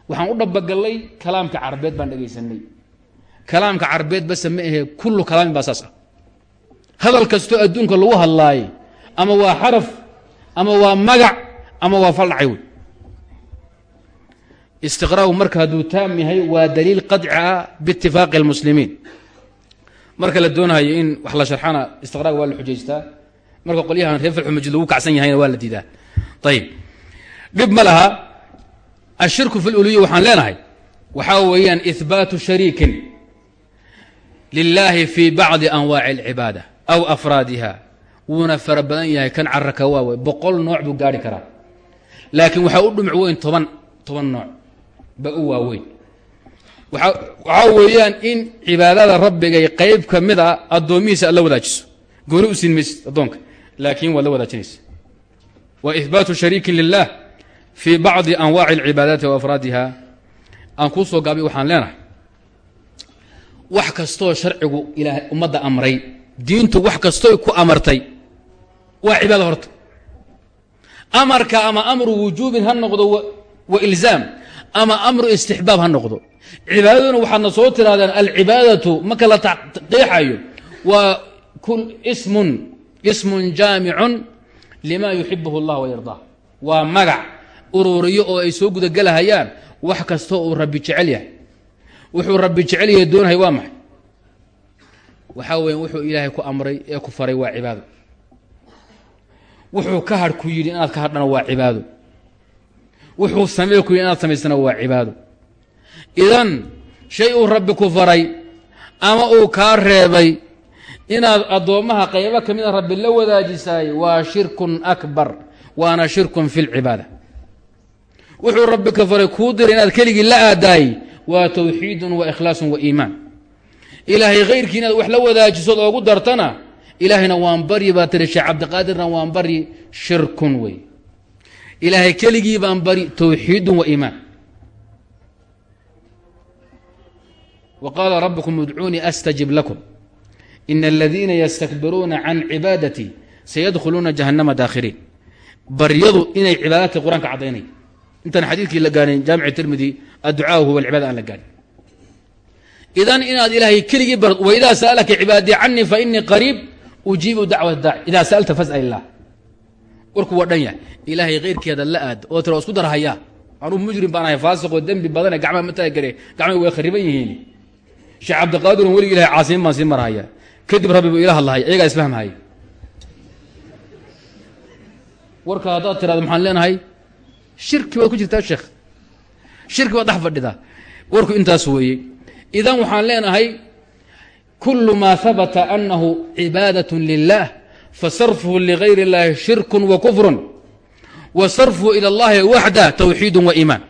waxaan u dhabagallay kalaamka carbeed baan dhegaysanay kalaamka carbeed base ma ahee kullu kalaamin baa saas ah. Hadal kastoo adduunka lagu hadlaayay ama waa xaraf ama waa magac ama waa fal istiqraau marka hadduu taam yahay waa daliil qadci ah biitifaaqi اlmuslimiin marka la doonayo in wax la sharxana istiqraag waa la xujaystaa. Marka qolyahan reer falxumajid lagu kacsan yahayna waa la diidaa. Ayib dhib ma laha. Ashirku fi luliya waxaan leenahay. Waxaa weeyaan ihbaatu shariikin lilahi fi bacdi anwaaci اlcibaada aw afraadiha. Wuuna fara badan yahay kan caraka waawe boqol nooc buu gaari karaa. Laakiin waxaa u dhumuc weyn toban toban nooc ba u waaweyn. Waxaa weeyaan in cibaadada rabbigay qeyb ka mid a addoomihiisa aad la wadaajiso. Gooni u siin maysid addoonka laakiin waad la wadaajinaysa. Wa ihbaatu shariikin lilah fii bacdi anwaaci alcibaadaati wa afraadiha. Aan kuu soo gaabiy waxaan leenahay. Wax kastoo sharcigu ilaahay ummadda amray diintu wax kastooy ku amartay waa cibaado horta. Amarka ama amru wujuubin ha noqdo wa ilzaam ama amru istixbaab ha noqdo. Cibaadaduna waxaadna soo tirahdaan alcibaadatu marka la qeexayo waa ismun ismun jaamicun lima yuxibuhu اllah wayardaa waa magac ururiyo oo ay soo gudagelahayaan wax kastoo uu rabbi jecel yahay. Wuxuu rabbi jecel yahay doonahay waa maxay? Waxaa weya wuxuu ilaahay ka hadh ku ka hadhana waa cibaado wuxuu yidhi inaad samaysana waa cibaado. Idan shay uu rabbi ku faray ama uu kaa reebay inaad addoommaha qaybo ka mida rabbi la wadaajisaay waa shirkun akbar waana shirkun fi lcibaada wuxuu rabbi ka faray kuu diray inaad keligii la aadaay waa tawxiidun wa ikhlaasun wa iimaan. Ilaahay khayrkii inaad wax la wadaajisood oogu dartana ilaahayna waan baryi baa tiri sheekh cabdiqaadirna waan baryi shirkun wey ilaahay keligii baan bari tawxiidun wa iimaan. Wa qaala rabbukum udcuunii astajib lakum. Ina aladiina yastakbiruuna can cibaadatii sayadkhuluuna jahannama daakhiriin. Baryadu inay cibaadaadka qur'aanka caddaynay. Intaan xadiidkii la gaarin jaamic tirmidi adducaa huwa alcibaada aan la gaarin idan inaad ilaahay keligii bar waidaa sa'alaka cibaadii canii fainii qariib ujiibu dacwat daaci idaa sa'alta fas'al illaah warku waa dhan yahay ilaahay keyrkeeda la aad oo tira isku darhayaa anuu mujrim baan ahay faasiqoo dembi badane gacmaa ma taagare gacmay way khariban yihiin. Sheekh cabdiqaadirun weligii ilahay caasimin baan sii marhaya kadib rabbi buu ila hadlahaya iyagaa isfahmhaya warka haddaad tiraado maxaan leenahay? Shirki baad ku jirtaa sheekh. Shirki baad dhex warku intaas weeye. Idan waxaan leenahay kulu ma habata anahu cibaadaة lilah fasarfuhu ligayr اllaahi shirku wa kufrun wa sarfuhu ila اllahi waxda tawxiidu wa iimaan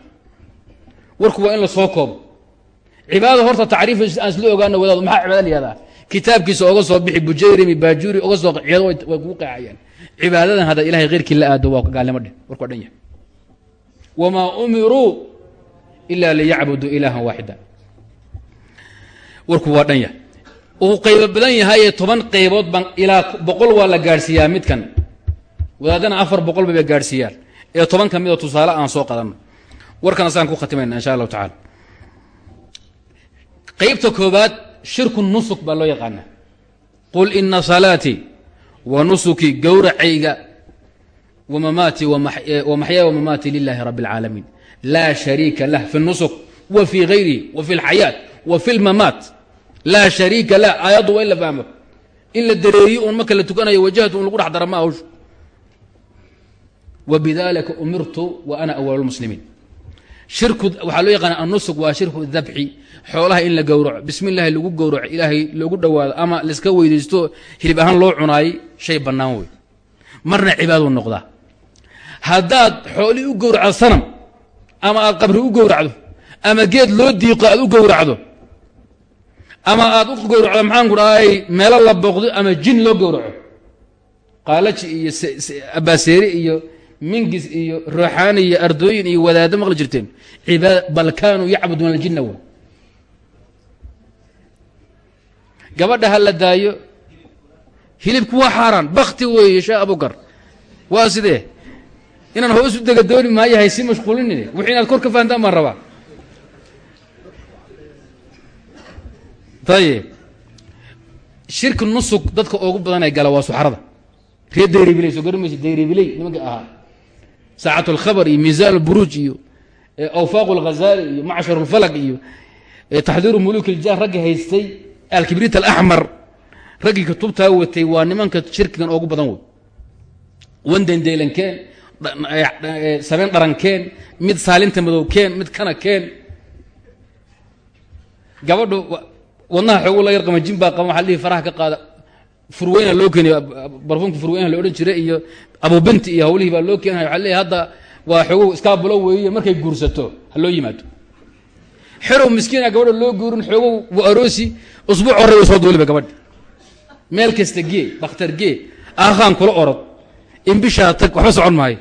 warku waa in la soo koobo cibaadada horta tacriif aan isla ogaano wadaad maxaa cibaada layihahdaa kitaabkiisa oga soo bixi bujayrimi baajuri oga soo cibaado way kugu qeexayaan cibaadadan hadda ilahay kheyrkii la aado waa gaalnimo dheh warku dhan yahay wamaa umiruu ila liyacbuduu ilaahan waaxida warku waa dhan yahay uu qaybo badan yahaye toban qaybood baan ilaa boqol waa la gaadhsiiyaa midkan wadaadana afar boqol bay gaadhsiiyaan ee toban ka midoo tusaale aan soo qadanno warkana saan ku khatimayna insha allahu tacala qaybta koobaad shirku nusuk baa loo yaqaana qul ina salaatii wa nusuki gowracayga wa mamaatii wa maxyaaya wa mamaatii lilahi rabbi اlcaalamiin laa shariika lah fi اnusuk wa fii gayrihi wa fi اlxayaat wa fi اlmamaat laa shariika lah aayaddu waa in la fahmo in la dareeriyo un marka la tukanayo wajahtu un lagu dhex dara ma bidalika umirtu wa ana awal اlmuslimiin shirku waxaa loo yaqaana annusuk waa shirku dabxi xoolaha in la gowraco bismi illaahi lagu gowraco ilaahay loogu dhowaado ama laiska weydaysto hilib ahaan loo cunaayey shay bannaan wey marna cibaaduu noqdaa haddaad xoolihii u gowracdo sanam ama aad qabri u gowracdo ama geed loo diiqo aad u gowracdo ama aad u gowracdo maxaan ku dhahay meelo la booqdo ama jin loo gowraco? Qaalaji iyo abaaseeri iyo mingis iyo rooxaani iyo ardooyin iyo wadaaddo maqli jirteen? Bal kaanuu yacbuduuna aljinna w gabadha ha la daayo hilibku waa xaaraan. Bakti weeye shee abukar waa sidee? Inaan hoos u dega dooni maayo hay si mashquulinin wixii inaad kor ka fahantaan baan rabaa ayib shirki nusug dadka ugu badan ay gala waa suxrada reer dayribiley soo gari maysa dayribiley nimanka ahaa saacat alkhabar iyo miisaan alburuuj iyo awfaaq alghazali iyo macshar alfalag iyo taxdiiru muluuk iljan raggi haystay alkibrit alaxmar raggii kutubtaa watay waa nimanka shirkigan oogu badan wey wandendeylankeen sabeen dharankeen mid saalinta madowkeen mid kana keen gabadhu wadnaha xoogu la yar qama jin baa qaba lihi faraha ka qaada. Furweyna loo keenay barfunka furweynaha la odhan jiray iyo abubinti iyo hawlihii baa loo keenaya waxa leeyahy hadda waa xoogow iskaabulo weeye markay guursato ha loo yimaado. Xerow miskiina gabadha loo guurin xoogow wa aroosi usbuuc horey soo duuliba gabadhi meel kasta gee bakhtar gee aakhaan kula orod. In tag waxba socon maayo.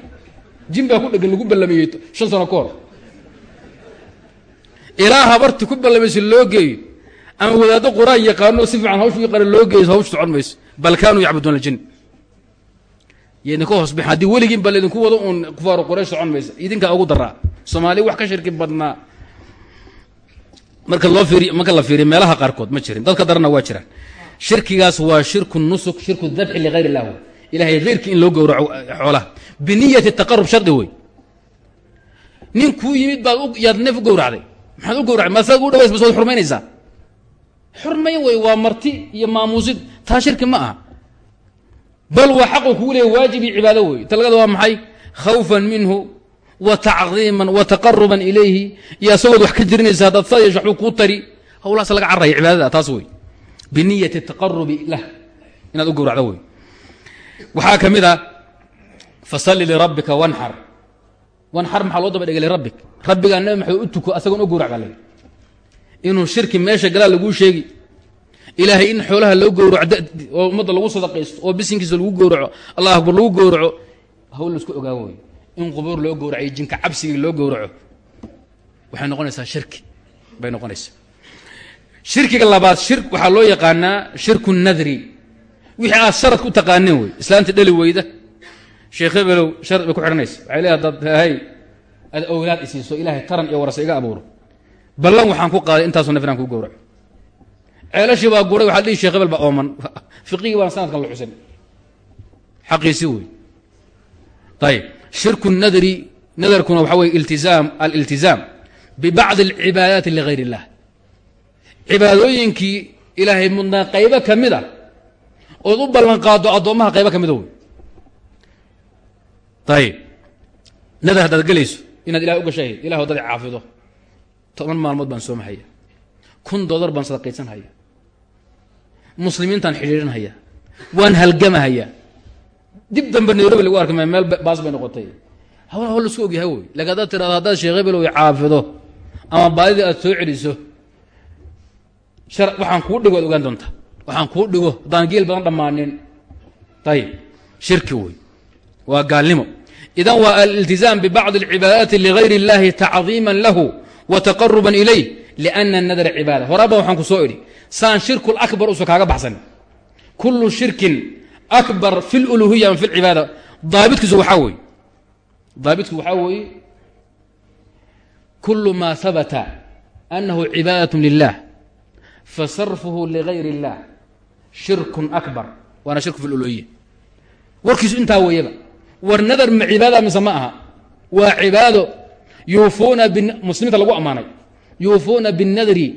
Jin baa ku dhegan lagu ballamiyey shan sano ka hor. Ilaa habarti ku ballamayso loo geeyo ama wadaaddo qur'aan yaqaano si fiican hawshu yaqaano loo geeyo hawshu socon mayso. Bal kaanuu yacbuduuna aljin yaydinka hoos bixin. Haddii weligiin ba laydinku wado uun kufaaru quraysh socon maysa idinkaa ugu daraa soomaaliya wax ka shirki badnaa marka loo fiiriy marka la fiiriyo meelaha qaarkood ma jirin. Dadka darana waa jiraan. Shirkigaas waa shirku nusuk shirku dabxi ligayr illah wey ilahay keyrkii in loo gowraco xoolaha. Biniyati taqarub shardi wey. Nin kuu yimid baad yaad neef u gowracday. Maxaad u gowracday? Masaad u dhaways bas waad xurmaynaysaa xurmayn wey waa marti iyo maamuusid. Taa shirki ma aha. Bal waa xaqu kugu leeya waajib iyo cibaado wey talagada waa maxay? Khawfan minhu wa tacdiiman wa taqaruban ilayhi. Iyo asagood wax ka jirinaysa haddaad saa yeesho waxbuu kuu tari hawlahaas laga carraya cibaadada taas wey biniyati taqarubi lah. Inaad u gowracdo wey waxaa ka mid a fasalli lirabbika wanxar wanxar maxaa loo daba dhigay lirabbik rabbigaa nabi maxamed u tuko asagoon u gowrac baa lay inuu shirki meesha galaa laguu sheegi. Ilaahay in xoolaha loo gowraco oo ummadda lagu sadaqaysto oo bisinkiisa lagu gowraco allah akbar lagu gowraco hawl la isku ogaa wey in qubuur loo gowracayo jinka cabsigii loo gowraco. Waxay noqonaysaa shirki. Bay noqonaysaa. Shirkiga labaad shir waxaa loo yaqaanaa shirku nadri. Wixii aad sharad ku taqaaneen wey islaanta dheli weyda. Sheekh hebelow sharad bay ku xidhanaysa waxay leedahay dad hay aad awlaad isiiso ilaahay taran iyo warasa iga abuuro ballan waxaan ku qaaday intaasoo nafiraan kuu gowraco ceelashii baa guray waxaa dhihi shekh hebel ooman. Fiqigii baan sanadkan la xusan xaqiisi wey ayib shirku nadri nadarkuna waxa weye iltizaam aliltizaam. Bibacdi alcibaadaati ligayr illah cibaadooyinkii ilaahay mudnaa qaybo ka mid a ood u ballan qaado addoommaha qaybo ka mida wey ayib nadar haddaad gelayso inaad ilahay u gashahayd ilah dad caafido toban maalmood baan soomahaya kun dollar baan sadaqaysan haya. Muslimiintaan xidhiidhinhaya waan halgamahayaa dib dambe nairobi lagu arka meel baas bay noqotay. Hawl hawl la isku ogyahay wey laakiin haddaad tirado haddaad sheekh caafido ama baadidii aad soo celiso shar waxaan kuu dhigo ad ogaan doontaa waxaan kuu dhigo haddaan geel badan dhammaanin. Ayib shirki wey waa gaalnimo. Idan waa aliltizaam bibacdi alcibaadaati ligayr اllahi tacdiima lahu taqaruba ilayh liana nadar cibaada horaaba waxaan ku soo idhi saan shirku lakbar usa kaaga baxsan. Kulu shirkin akbar fi luluhiya ama fi lcibaada daabitkiisu waxaa weeye. Daabitku waxaa weeye kulu ma habata anahu cibaadaة lilah fasarfuhu ligayr اllah shirku akbar waana shirku fi luluhiya warkiisu intaa weeyaba war nadar ma cibaada mise ma aha waa cibaado muslimiinta lagu ammaanay. Yuufuuna binnadri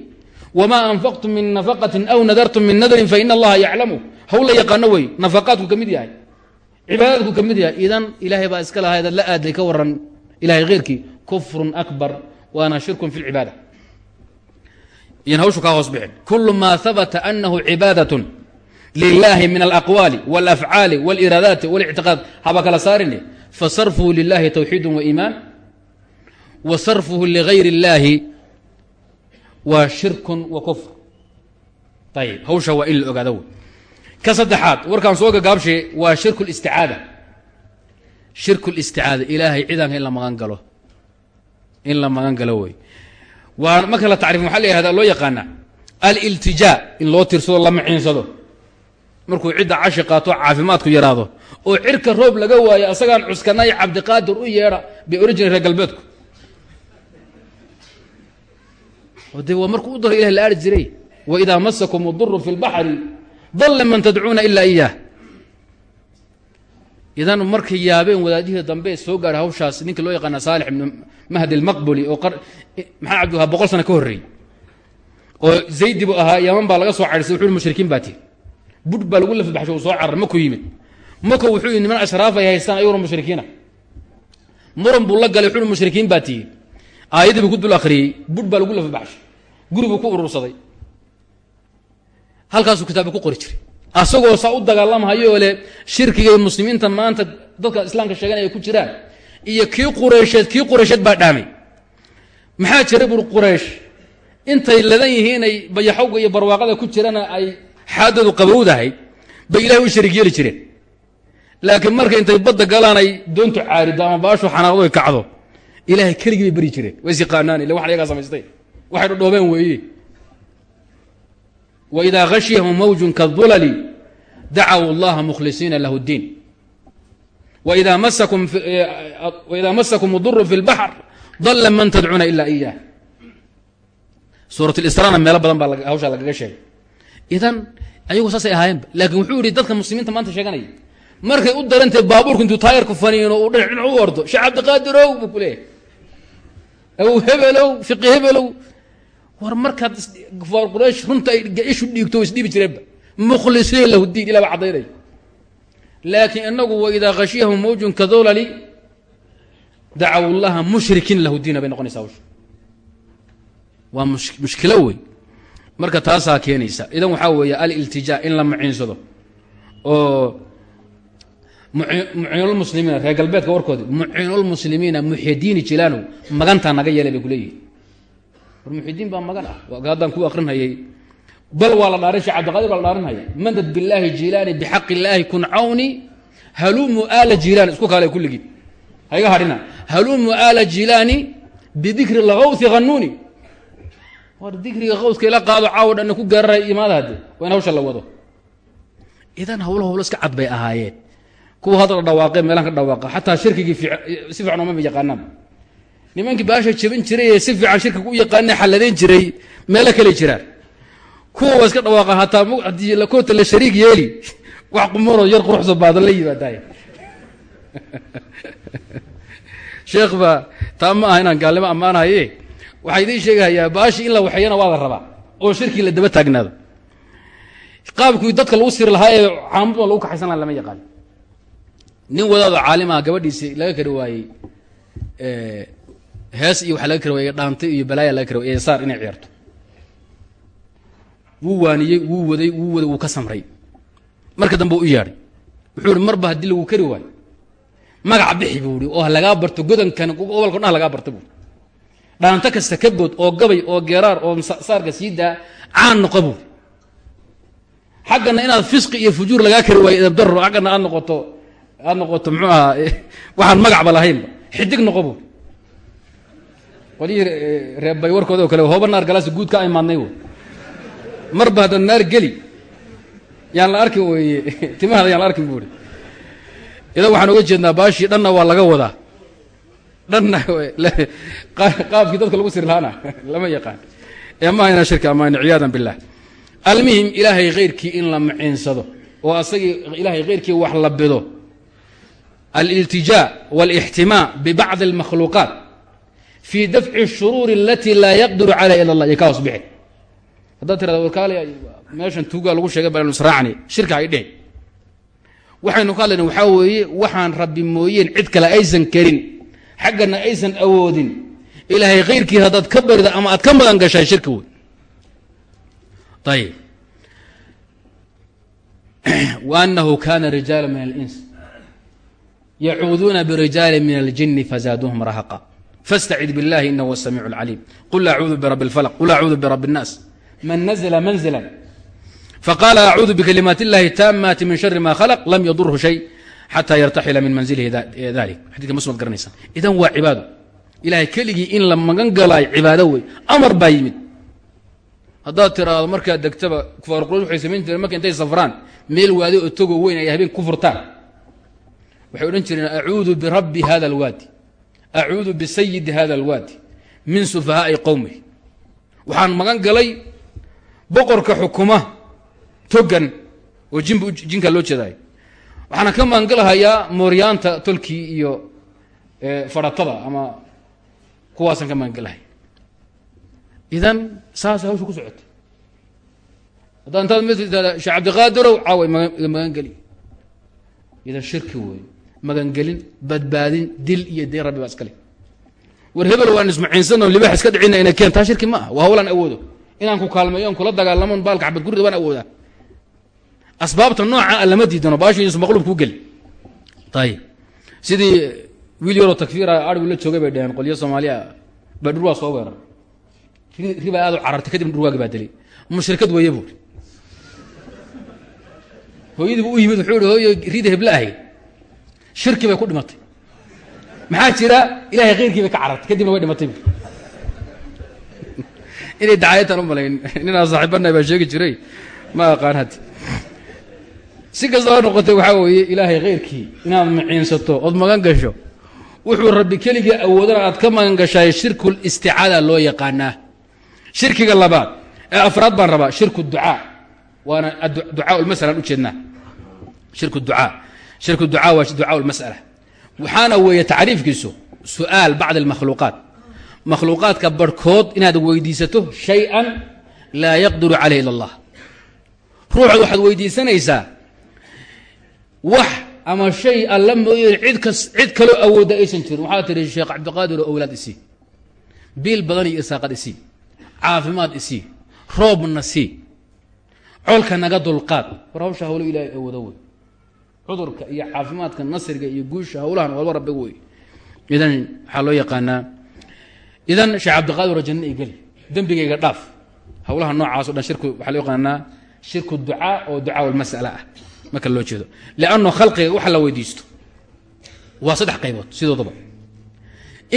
wmaa anfaqtum min nafaqatin aw nadartum min nadrin fain allaha yaclamu hawl la yaqaano wey nafaqaadku ka mid yahay. Cibaadaadku ka mid yahay. Idan ilaahay baa iska lahaa eedan la aadlay ka waran ilahay kheyrkii kufrun akbar waana shirkun fi lcibaada iyan hawshu kaa hoos bixin. Kulu maa habata anahu cibaadatun lilaahi min alaqwaali walafcaali wاliraadaati walictiqaad. Haba kala saarin. Fasarfuu lilahi tawxiidun waiimaan wa sarfuhu ligayr اllahi waa shirkun wa kufr. Ayib hawsha waa in la ogaado wey ka saddexaad warkaan soo gagaabshay waa shirku listicaada shirku listicaada ilaahay ciidanka in la magan galo. In la magan galo wey waa marka la tacriifin waxaa la yihahda loo yaqaana aliltijaa in loo tirsado la maciinsado. Markuu cidda cashi qaato caafimaadku yaraado. Roob laga waayo asagaan cuskanay cabdiqaadir u yeedha bay galbeedku de waa markuu u daro ilah la aari jiray. Waidaa masakum uduru fi اlbaxri dalla man tadcuuna ilaa iyaah idan markay yaabeen wadaadihii dambe soo gaadhay hawshaas ninka loo yaqaana saalix ibnu mahdi almaqbuli oo maxaa cabdiwahaa boqol sano ka horreeyey oo zaydi buu ahaa yaman baa laga soo cadhisay wuxu mushrikiin baa tii budh baa lagu lafabaxshay uu soo carar maku yimid. Mako wuxuu yii niman ashraaf ay haystaan ayaguna mushrikiina. Muran guribuu ku urursaday. Halkaasuu kitaabka ku qori jiray. Asagoo saa u dagaalamhayo le shirkiga muslimiinta maanta dadka islaamka sheeganaya ku jiraan. Iyo kii qureysheed kii qureysheed baa dhaamay. Maxaa jira bur quraysh? Intay ladan yihiinay bayaxowga iyo barwaaqada ku jirana ay xaadoodu qabowdahay bay ilahay u sharig yeeli jireen. Laakiin marka intay badda galaan ay doontu caarido ama baashu xanaaqdo ay kacdo. Ilahay keligii bay beri jireen. Ways yaqaanaan illa waxan ayagaa samaystay waxay dhodhoobeen weeye wإida غashyahm mawju kaالظulli dacaw اllaha mkhlisiina lah الdiin wإida masakum اduru fi اlbaxr dala man tadcuuna ila إiyah suuraة اlsrana meelo badan baa hawshaa lagaga sheegay idan ayagu saasay ahaayeenba lakin wuxuu yihi dadka muslimiinta maanta sheeganaya markay u darantay baabuurku intuu taayarku faniino uu dhinac dhinac u ordo sheekh cabdiqaadirow buu ku leeyahy aw hebelow fiqi hebelow war markaad kufaar quraysh runta ishu dhiigto isdhiibi jireenba mukhlisiin lahu diin ilah baa caddaynaya laakiin inagu wa idaa khashiyahum mawjun kadolali dacaw llaha mushrikiin lahu diina bay noqonaysaa hawsha waa mushkilo wey marka taasaa keenaysa. Idan waxaa weeye aliltijaa in la maciinsado oo muciinulmuslimiina reer galbeedka warkoodi muciinulmuslimiina muxidiini jilaanow magantaa naga yeelay bay kuleeyihin war muxidiin baa magan ah. Haddaan ku akrinhayay. Bal waa la dhaarin shee cabdiqaadir baa la dhaarinhaya mandad billaahi jilaani bixaq illaahi kun cawni halumu aala jilaani isku kaale kulligii hayga hadhina halumu aala jilaani bidikri lgawthi hanuuni war dikriga kawska ila qaado caawo dhanna ku gaarara imaada hadde. Waa in hawsha la wado. Idan hawlo hawlo iska cad bay ahaayeen. Kuwa hadda la dhawaaqee meelaan ka dhawaaqa xataa shirkigii si fiican ooma yaqaanaan nimankii baasha jabin jiray ee si fiican shirkiga u yaqaana xalladayn jiray meelo kale jiraan kuwa waa iska dhawaaqa hataa lakoota la shariig yeeli wax qumaroo yar quruxso baada la yimaadaay sheekh baa taa ma aha inaan gaalnimo ammaanahaye waxaa idiin sheegahayaa baashi in la waxeeyana waa la rabaa oo shirkii la daba taagnaado. Qaabkii dadka lagu siri lahaa ee caamudma lagu kaxaysan laha lama yaqaan nin wadaado caalimaha gabadhiisi laga kari waayey hees iyo waxa laga kari waayey dhaantay iyo balaaya laga kari waayey saar inay ciyaarto. Wuu waaniyey wuu waday wuu waday wuu ka samray. Marka dambe u yeedhay wuxuu ihi marba haddii lagu kari waayo. Magac bixi buu ihi oo lagaa barto godankan gobolka dhan lagaa barto buu dhaanto kasta ka bood oo gabay oo geeraar oo saarka sii daa caan noqo buu xaggana inaad fisqi iyo fujuur lagaa kari waayo edabdaro xaggana aad noqoto aad noqoto muxuu ahaa waxaan magacba lahaynba xidig noqo buu qolyihii reebbay warkooda oo kale hooba naar galaasi guud ka imaadnay w marba haddaad naar geli. Yaan la arkin weye timahada yaan la arkin buuri idan waxaan oga jeednaa baashii dhanna waa laga wadaa. Dhanna qaabkii dadka lagu siri lahaana lama yaqaan. Ee maaha inaan shirka amaani ciyaadan billah almuhim ilaahay khayrkii in la maciinsado oo asagii ilaahay khayrkii wax la bido. Aliltijaa walixtimaa bibacdi almakhluuqaat fii dafci shuruuri alatii laa yaqdiru calayha ila allah iyo ka hoos bixi haddaad tirada warkaale meeshan tuugaa lagu sheegay banu israacni shirka ay dheh waxaynu ka hadlayna weeye waxaan rabbi mooyeen cid kale aysan karin xaggana aysan awoodin ilaahay khayrkii haddaad ka barida ama aad ka magan gashay shirki wey ayib wa anahu kana rijaala min alins yacuuduuna birijaali min aljini fazaaduuhum rahaqa fاstacid biاllahi inahu huwa الsamiic اlcaliim qul acuudu birabbi اlfalq qul acuudu birabbi الnaas man nazla manzla faqaala acuudu bikalimaat اllahi taamaati min shari ma khalq lam yadurhu shay xataa yartaxila min manzilihi dalik xadidka muslimad garanaysa idan waa cibaado ilahay keligii in la magan galaayo cibaado wey amar baa yimid haddaad tiraahdo markaad degtaba kufaar quraysh waxay samayn jireen marka intay safraan meel waadi oo togo weyn ay habeen ku furtaan waxay odhan jireen acuudu birabbi hada alwaadi acuudu bisayidi hada alwaadi min sufahaai qowmi waxaan magan galay boqorka xukuma togan oo jinkaa loo jeedaayo waxaana ka magan galahayaa mooryaanta tolkii iyo faratada ama kuwaasaan ka magan galahay. Idan saasa hawsha ku socotay. Haddaa intaad tirahda sheekh cabdiqaadirow caaway magangeli idan shirki wey magangelin badbaadin dil iyo deen rabbi baa iskale war hebel waan ismaciinsanoo libax iska dhicina ina keen taa shirki ma ah waa hawlaan awoodo. Inaan ku kaalmeeyo on kula dagaalamon baalka xabad waan awoodaa. Asbaabta nooca a lama diidano baashiisu maqluub kuu geli. Ayib sidii wiil yaroo takfiira arigu la joogay bay dheheen qolyo soomaaliya baa dhur waa soo weerar. Ribaa aad u carartay kadibna dhurwaagi baa dilay. Mushrikad weeye buuri hooyadiibu u yimid wuxuu ihi hooyo rida hebla ahayd shirki bay ku dhimatay. Maxaa jira? Ilahay khayrkii bay ka carartay kadibna way dhimatay. Inay dacaayataan u malayn ninaan saaxiibanahay baa sheegi jiray. Ma aqaan haddi si kastaba noqotay waxaa weeye ilaahay khayrkii inaad maciinsato ood magan gasho wuxuu rabbi keligii awoodana aad ka magan gashaay shirkul isticaada loo yaqaanaa. Shirkiga labaad ee afraad baan rabaa shirku ducaa. Waana ducaa lmasalaan ujeednaa shirku ducaa shirku ducaa waa ducaa lmas'ala waxaana weeye tacriifkiisu su'aal bacd almakhluuqaat. Makhluuqaadka barhkood inaad weydiisato shay-an laa yaqdiru calayh ila allah. Ruuxaad waxaad weydiisanaysaa wax ama shay alla mooyeen cid kas cid kaloo awoodda aysan jirin. Waxaad tihi sheekh cabdiqaadir oo owlaad isii. Biil badan iyo irsaaqad isii. Caafimaad isii. Roobna sii. Colka naga dulqaad. War hawsha hawlo ilaahay awoodo wey cudurka iyo caafimaadka nasriga iyo guusha hawlahan walba rabbi wey idan waxaa loo yaqaanaa idan sheekh cabdiqaadir oo janna i geli dembigayga dhaaf hawlaha noocaas o dhan shirku waxaa loo yaqaanaa shirku ducaa oo ducaa almas'ala ah. Marka loo jeedo. Lianno khalqiga waxa la weydiisto. Waa saddex qaybood sidoodaba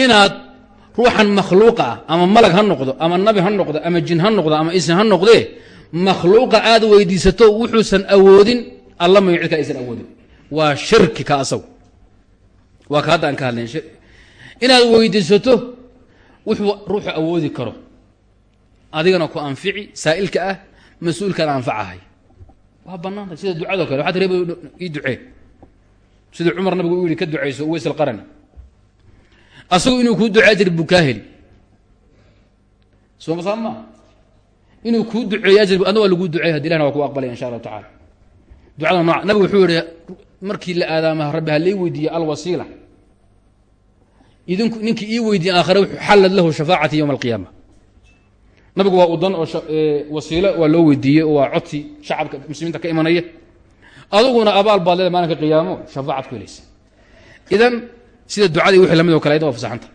inaad ruuxan makhluuqa ah ama malag ha noqdo ama nabi ha noqdo ama jin ha noqdo ama isin ha noqdee makhluuqa aad weydiisato wuxuusan awoodin alla mayo cid ka aysan awoodin waa shirki ka asagu waa ka hadda aan ka hadlayn inaad weydiisato wuxuu ruuxu awoodi karo. Adigana ku anfici saa'ilka ah mas'uulkaan anfacahay. Waa bannaantay sida ducado kale. Waxaa tireba ii ducee. Siduu cumar nabigu u yihi ka ducayso uweys alqarani asagu inuu kuu ducee ajir buu kaa heli. Sooma saa maa inuu kuu duceeyo ajir adna waa laguu duceey hadi ilahna waa kuu aqbalaya insha allahu tacala ducada nooc nabigu wuxuu yihi markii la aadaama rabbi ha lay weydiiye alwasiila. Idinku ninkii ii weydiiye aakhare xallad lahu shafaacati yowma alqiyaama. Nabigu waa udan oo wasiilo waa loo weydiiyey waa codsi shacabka muslimiinta ka imanaya. Aduguna abaal baad leeda maalinka qiyaamo shafaacad ku idan sida ducadii wixii la mid oo kale ayada waa fasaxanta.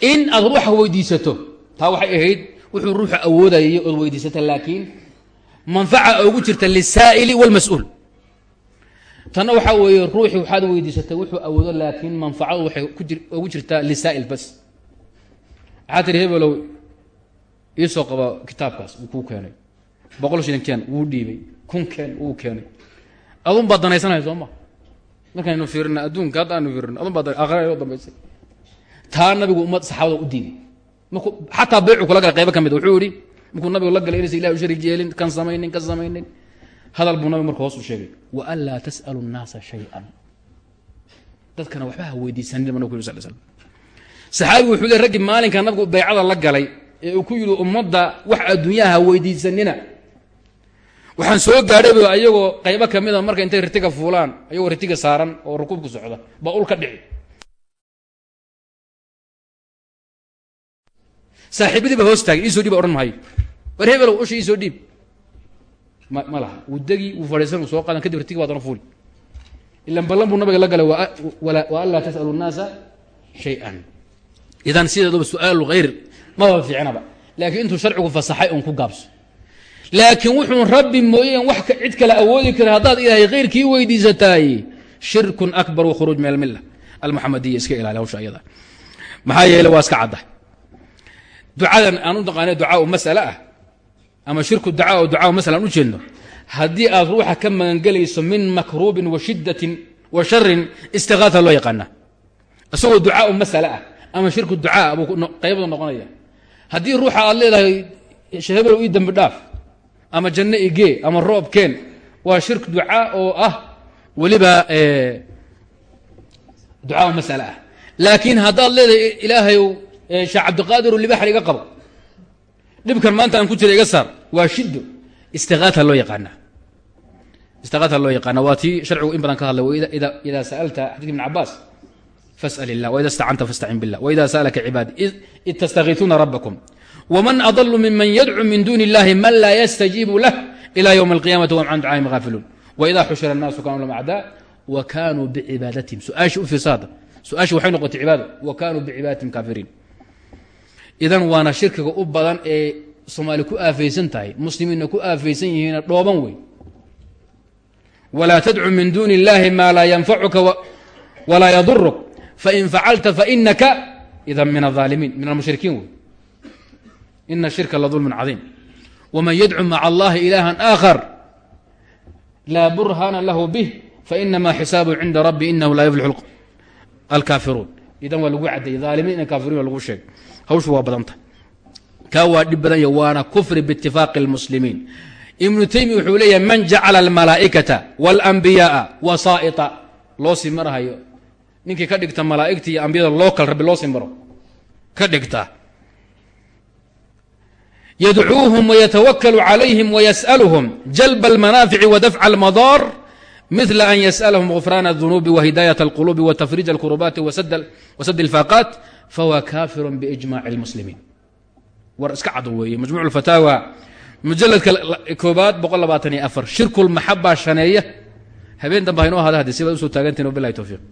In aad ruuxa weydiisato taa waxay ahayd wuxuu ruuxa awoodayay ood weydiisata laakiin manfaca ugu jirta lisaa'ili walmas-uul tanna waxaa weeye ruuxii waxaad weydiisatay wuxuu awoodo laakiin manfacadu waxay ugu jirtaa lisaa'il bas. Waxaa tiri hebelow iisoo qaba kitaabkaas wuu kuu keenay. Boqol shilin keen wuu dhiibay kun keen wuu keenay. Adun baad danaysanaya ma? Markaynu fiirina adduunka hadda aanu fiirino adun baad aakhira oo dambaysay. Taa nabigu ummad saxaabada u diiday markuu xataa beecu kula gala qaybo ka mid wuxuu yihi markuu nabigu la galay inaysa ilahi u sharig yeelin kan samaynin kan samaynin hadal buu nabigu marka hoos u sheegay. Wa an laa tas'alu nnaasa shay-an. Dadkana waxba ha weydiisanin ba nabig sal slam saxaabigu wuxuu le raggii maalinka nabigu baycada la galay ee uu ku yidhi ummadda wax adduunyaha ha weydiisanina waxaan soo gaadhayba ayagoo qaybo ka mida marka intay ritiga fuulaan ayagoo ritiga saaran oo rukuubku socda baa ul ka dhici. Saaxiibadii ba hoos taagay iisoo dhiib odhan mahayo war hebelow usha iisoo dhiib ma laha. Wuu degi wuu fadhiisan soo qaadan kadib ritiga baadana fuuli. Ilan ballan buu nabiga la galay wa an laa tas'alu nnaasa shay-an. Idan sideedaba su'aalu hayr maba fiicnaba. Laakiin intuu sharcigu fasaxay uun ku gaabso. Laakiin wuxuun rabbi mooyeen wax cid kale awoodi kara haddaad ilaahay khayrkii weydiisataay shirkun akbar wa khuruuj min almilla almuxamadiya iska ilaali hawsha ayada. Maxaa yeele waa iska cadda. Ducadan aan u masale ah ama shirku ducaa oo ducaau masala aan u jeedno haddii aad ruuxa ka magangelayso min makruubin wa shiddatin wa sharin istikaata loo yaqaana isagoo ducaau masale ah ama shirku ducaa buu qaybadu noqonaya. Haddii ruuxa aad leedahay shehebelow ii dembi dhaaf ama janno igee ama roob keen waa shirk ducaa oo ah weliba ducaa masale ah. Laakiin haddaad leedahay ilaahayow sheekh cabdiqaadir libaxr iga qabo dhibkan maanta aan ku jira iga saar. Waa shido istiaata loo yaqaana istiaata loo yaqaana waa tii sharcigu in badan ka hadlay ida sa'alta xadid ibn cabaas fas'al illah waida stacanta fastacin billah. Waida sa'alaka cibaadii id tastakiisuuna rabbakum. Wman adlu miman yadcu min duuni illahi man laa yastajiibu lah ila ywm alqiyamati wahum can ducaa'im haafiluun waida xushira annaasu kanuu lahum acdaa wa kanuu bicibaadatiim suaashii u fiirsaada su'aashii waxay noqotay wa kanuu bicibaadatim kaafiriin idan waana shirkiga u badan ee soomaali ku aafaysan tahay muslimiinna ku aafaysan yihiina dhooban wey walaa tadcu min duuni اllaahi maa laa yanfacuka walaa yaduruk fain facalta fainaka idan min aaalimiin min almushrikiin wey ina shirka la dulmin cadiim. Wman yadcu maca allahi ilahan aakhar laa burhana lahu bih fainamaa xisaabuhu cinda rabbi inahu laa yuflix alkaafiruun. Idan waa lagu cadday aalimiin in kaafiriin lagu sheegay hawshu waa badanta kaa waa dhib badanya waana kufri biitifaaqi اlmuslimiin ibnu taymiya wuxuu leeyahay man jacala almalaa'ikata wاlanbiyaaa wasaa'ita loo sii marahayo ninkii ka dhigta malaa'igta iyo ambiyada lookal rabbi loo sii maro ka dhigta ydcuuhum wytawakl عlayhim wyasأlhm jalb اlmanaafici wadafc اlmadaar mil an ysأlhm غfraan الذunubi وhidaayaة اlqulubi وtafriij اlkurubaati wasad اlfaaqaat فهو كافر biijmaaci المسلمين. war iska cad weeye majmuc اfataawa mujaladka koobaad boqol labaatan iyo afar shirkulmaxabaa shaneeya habeen danba haynoo ahaada haddii sibaad u soo taagantihin wabilahi towfiiq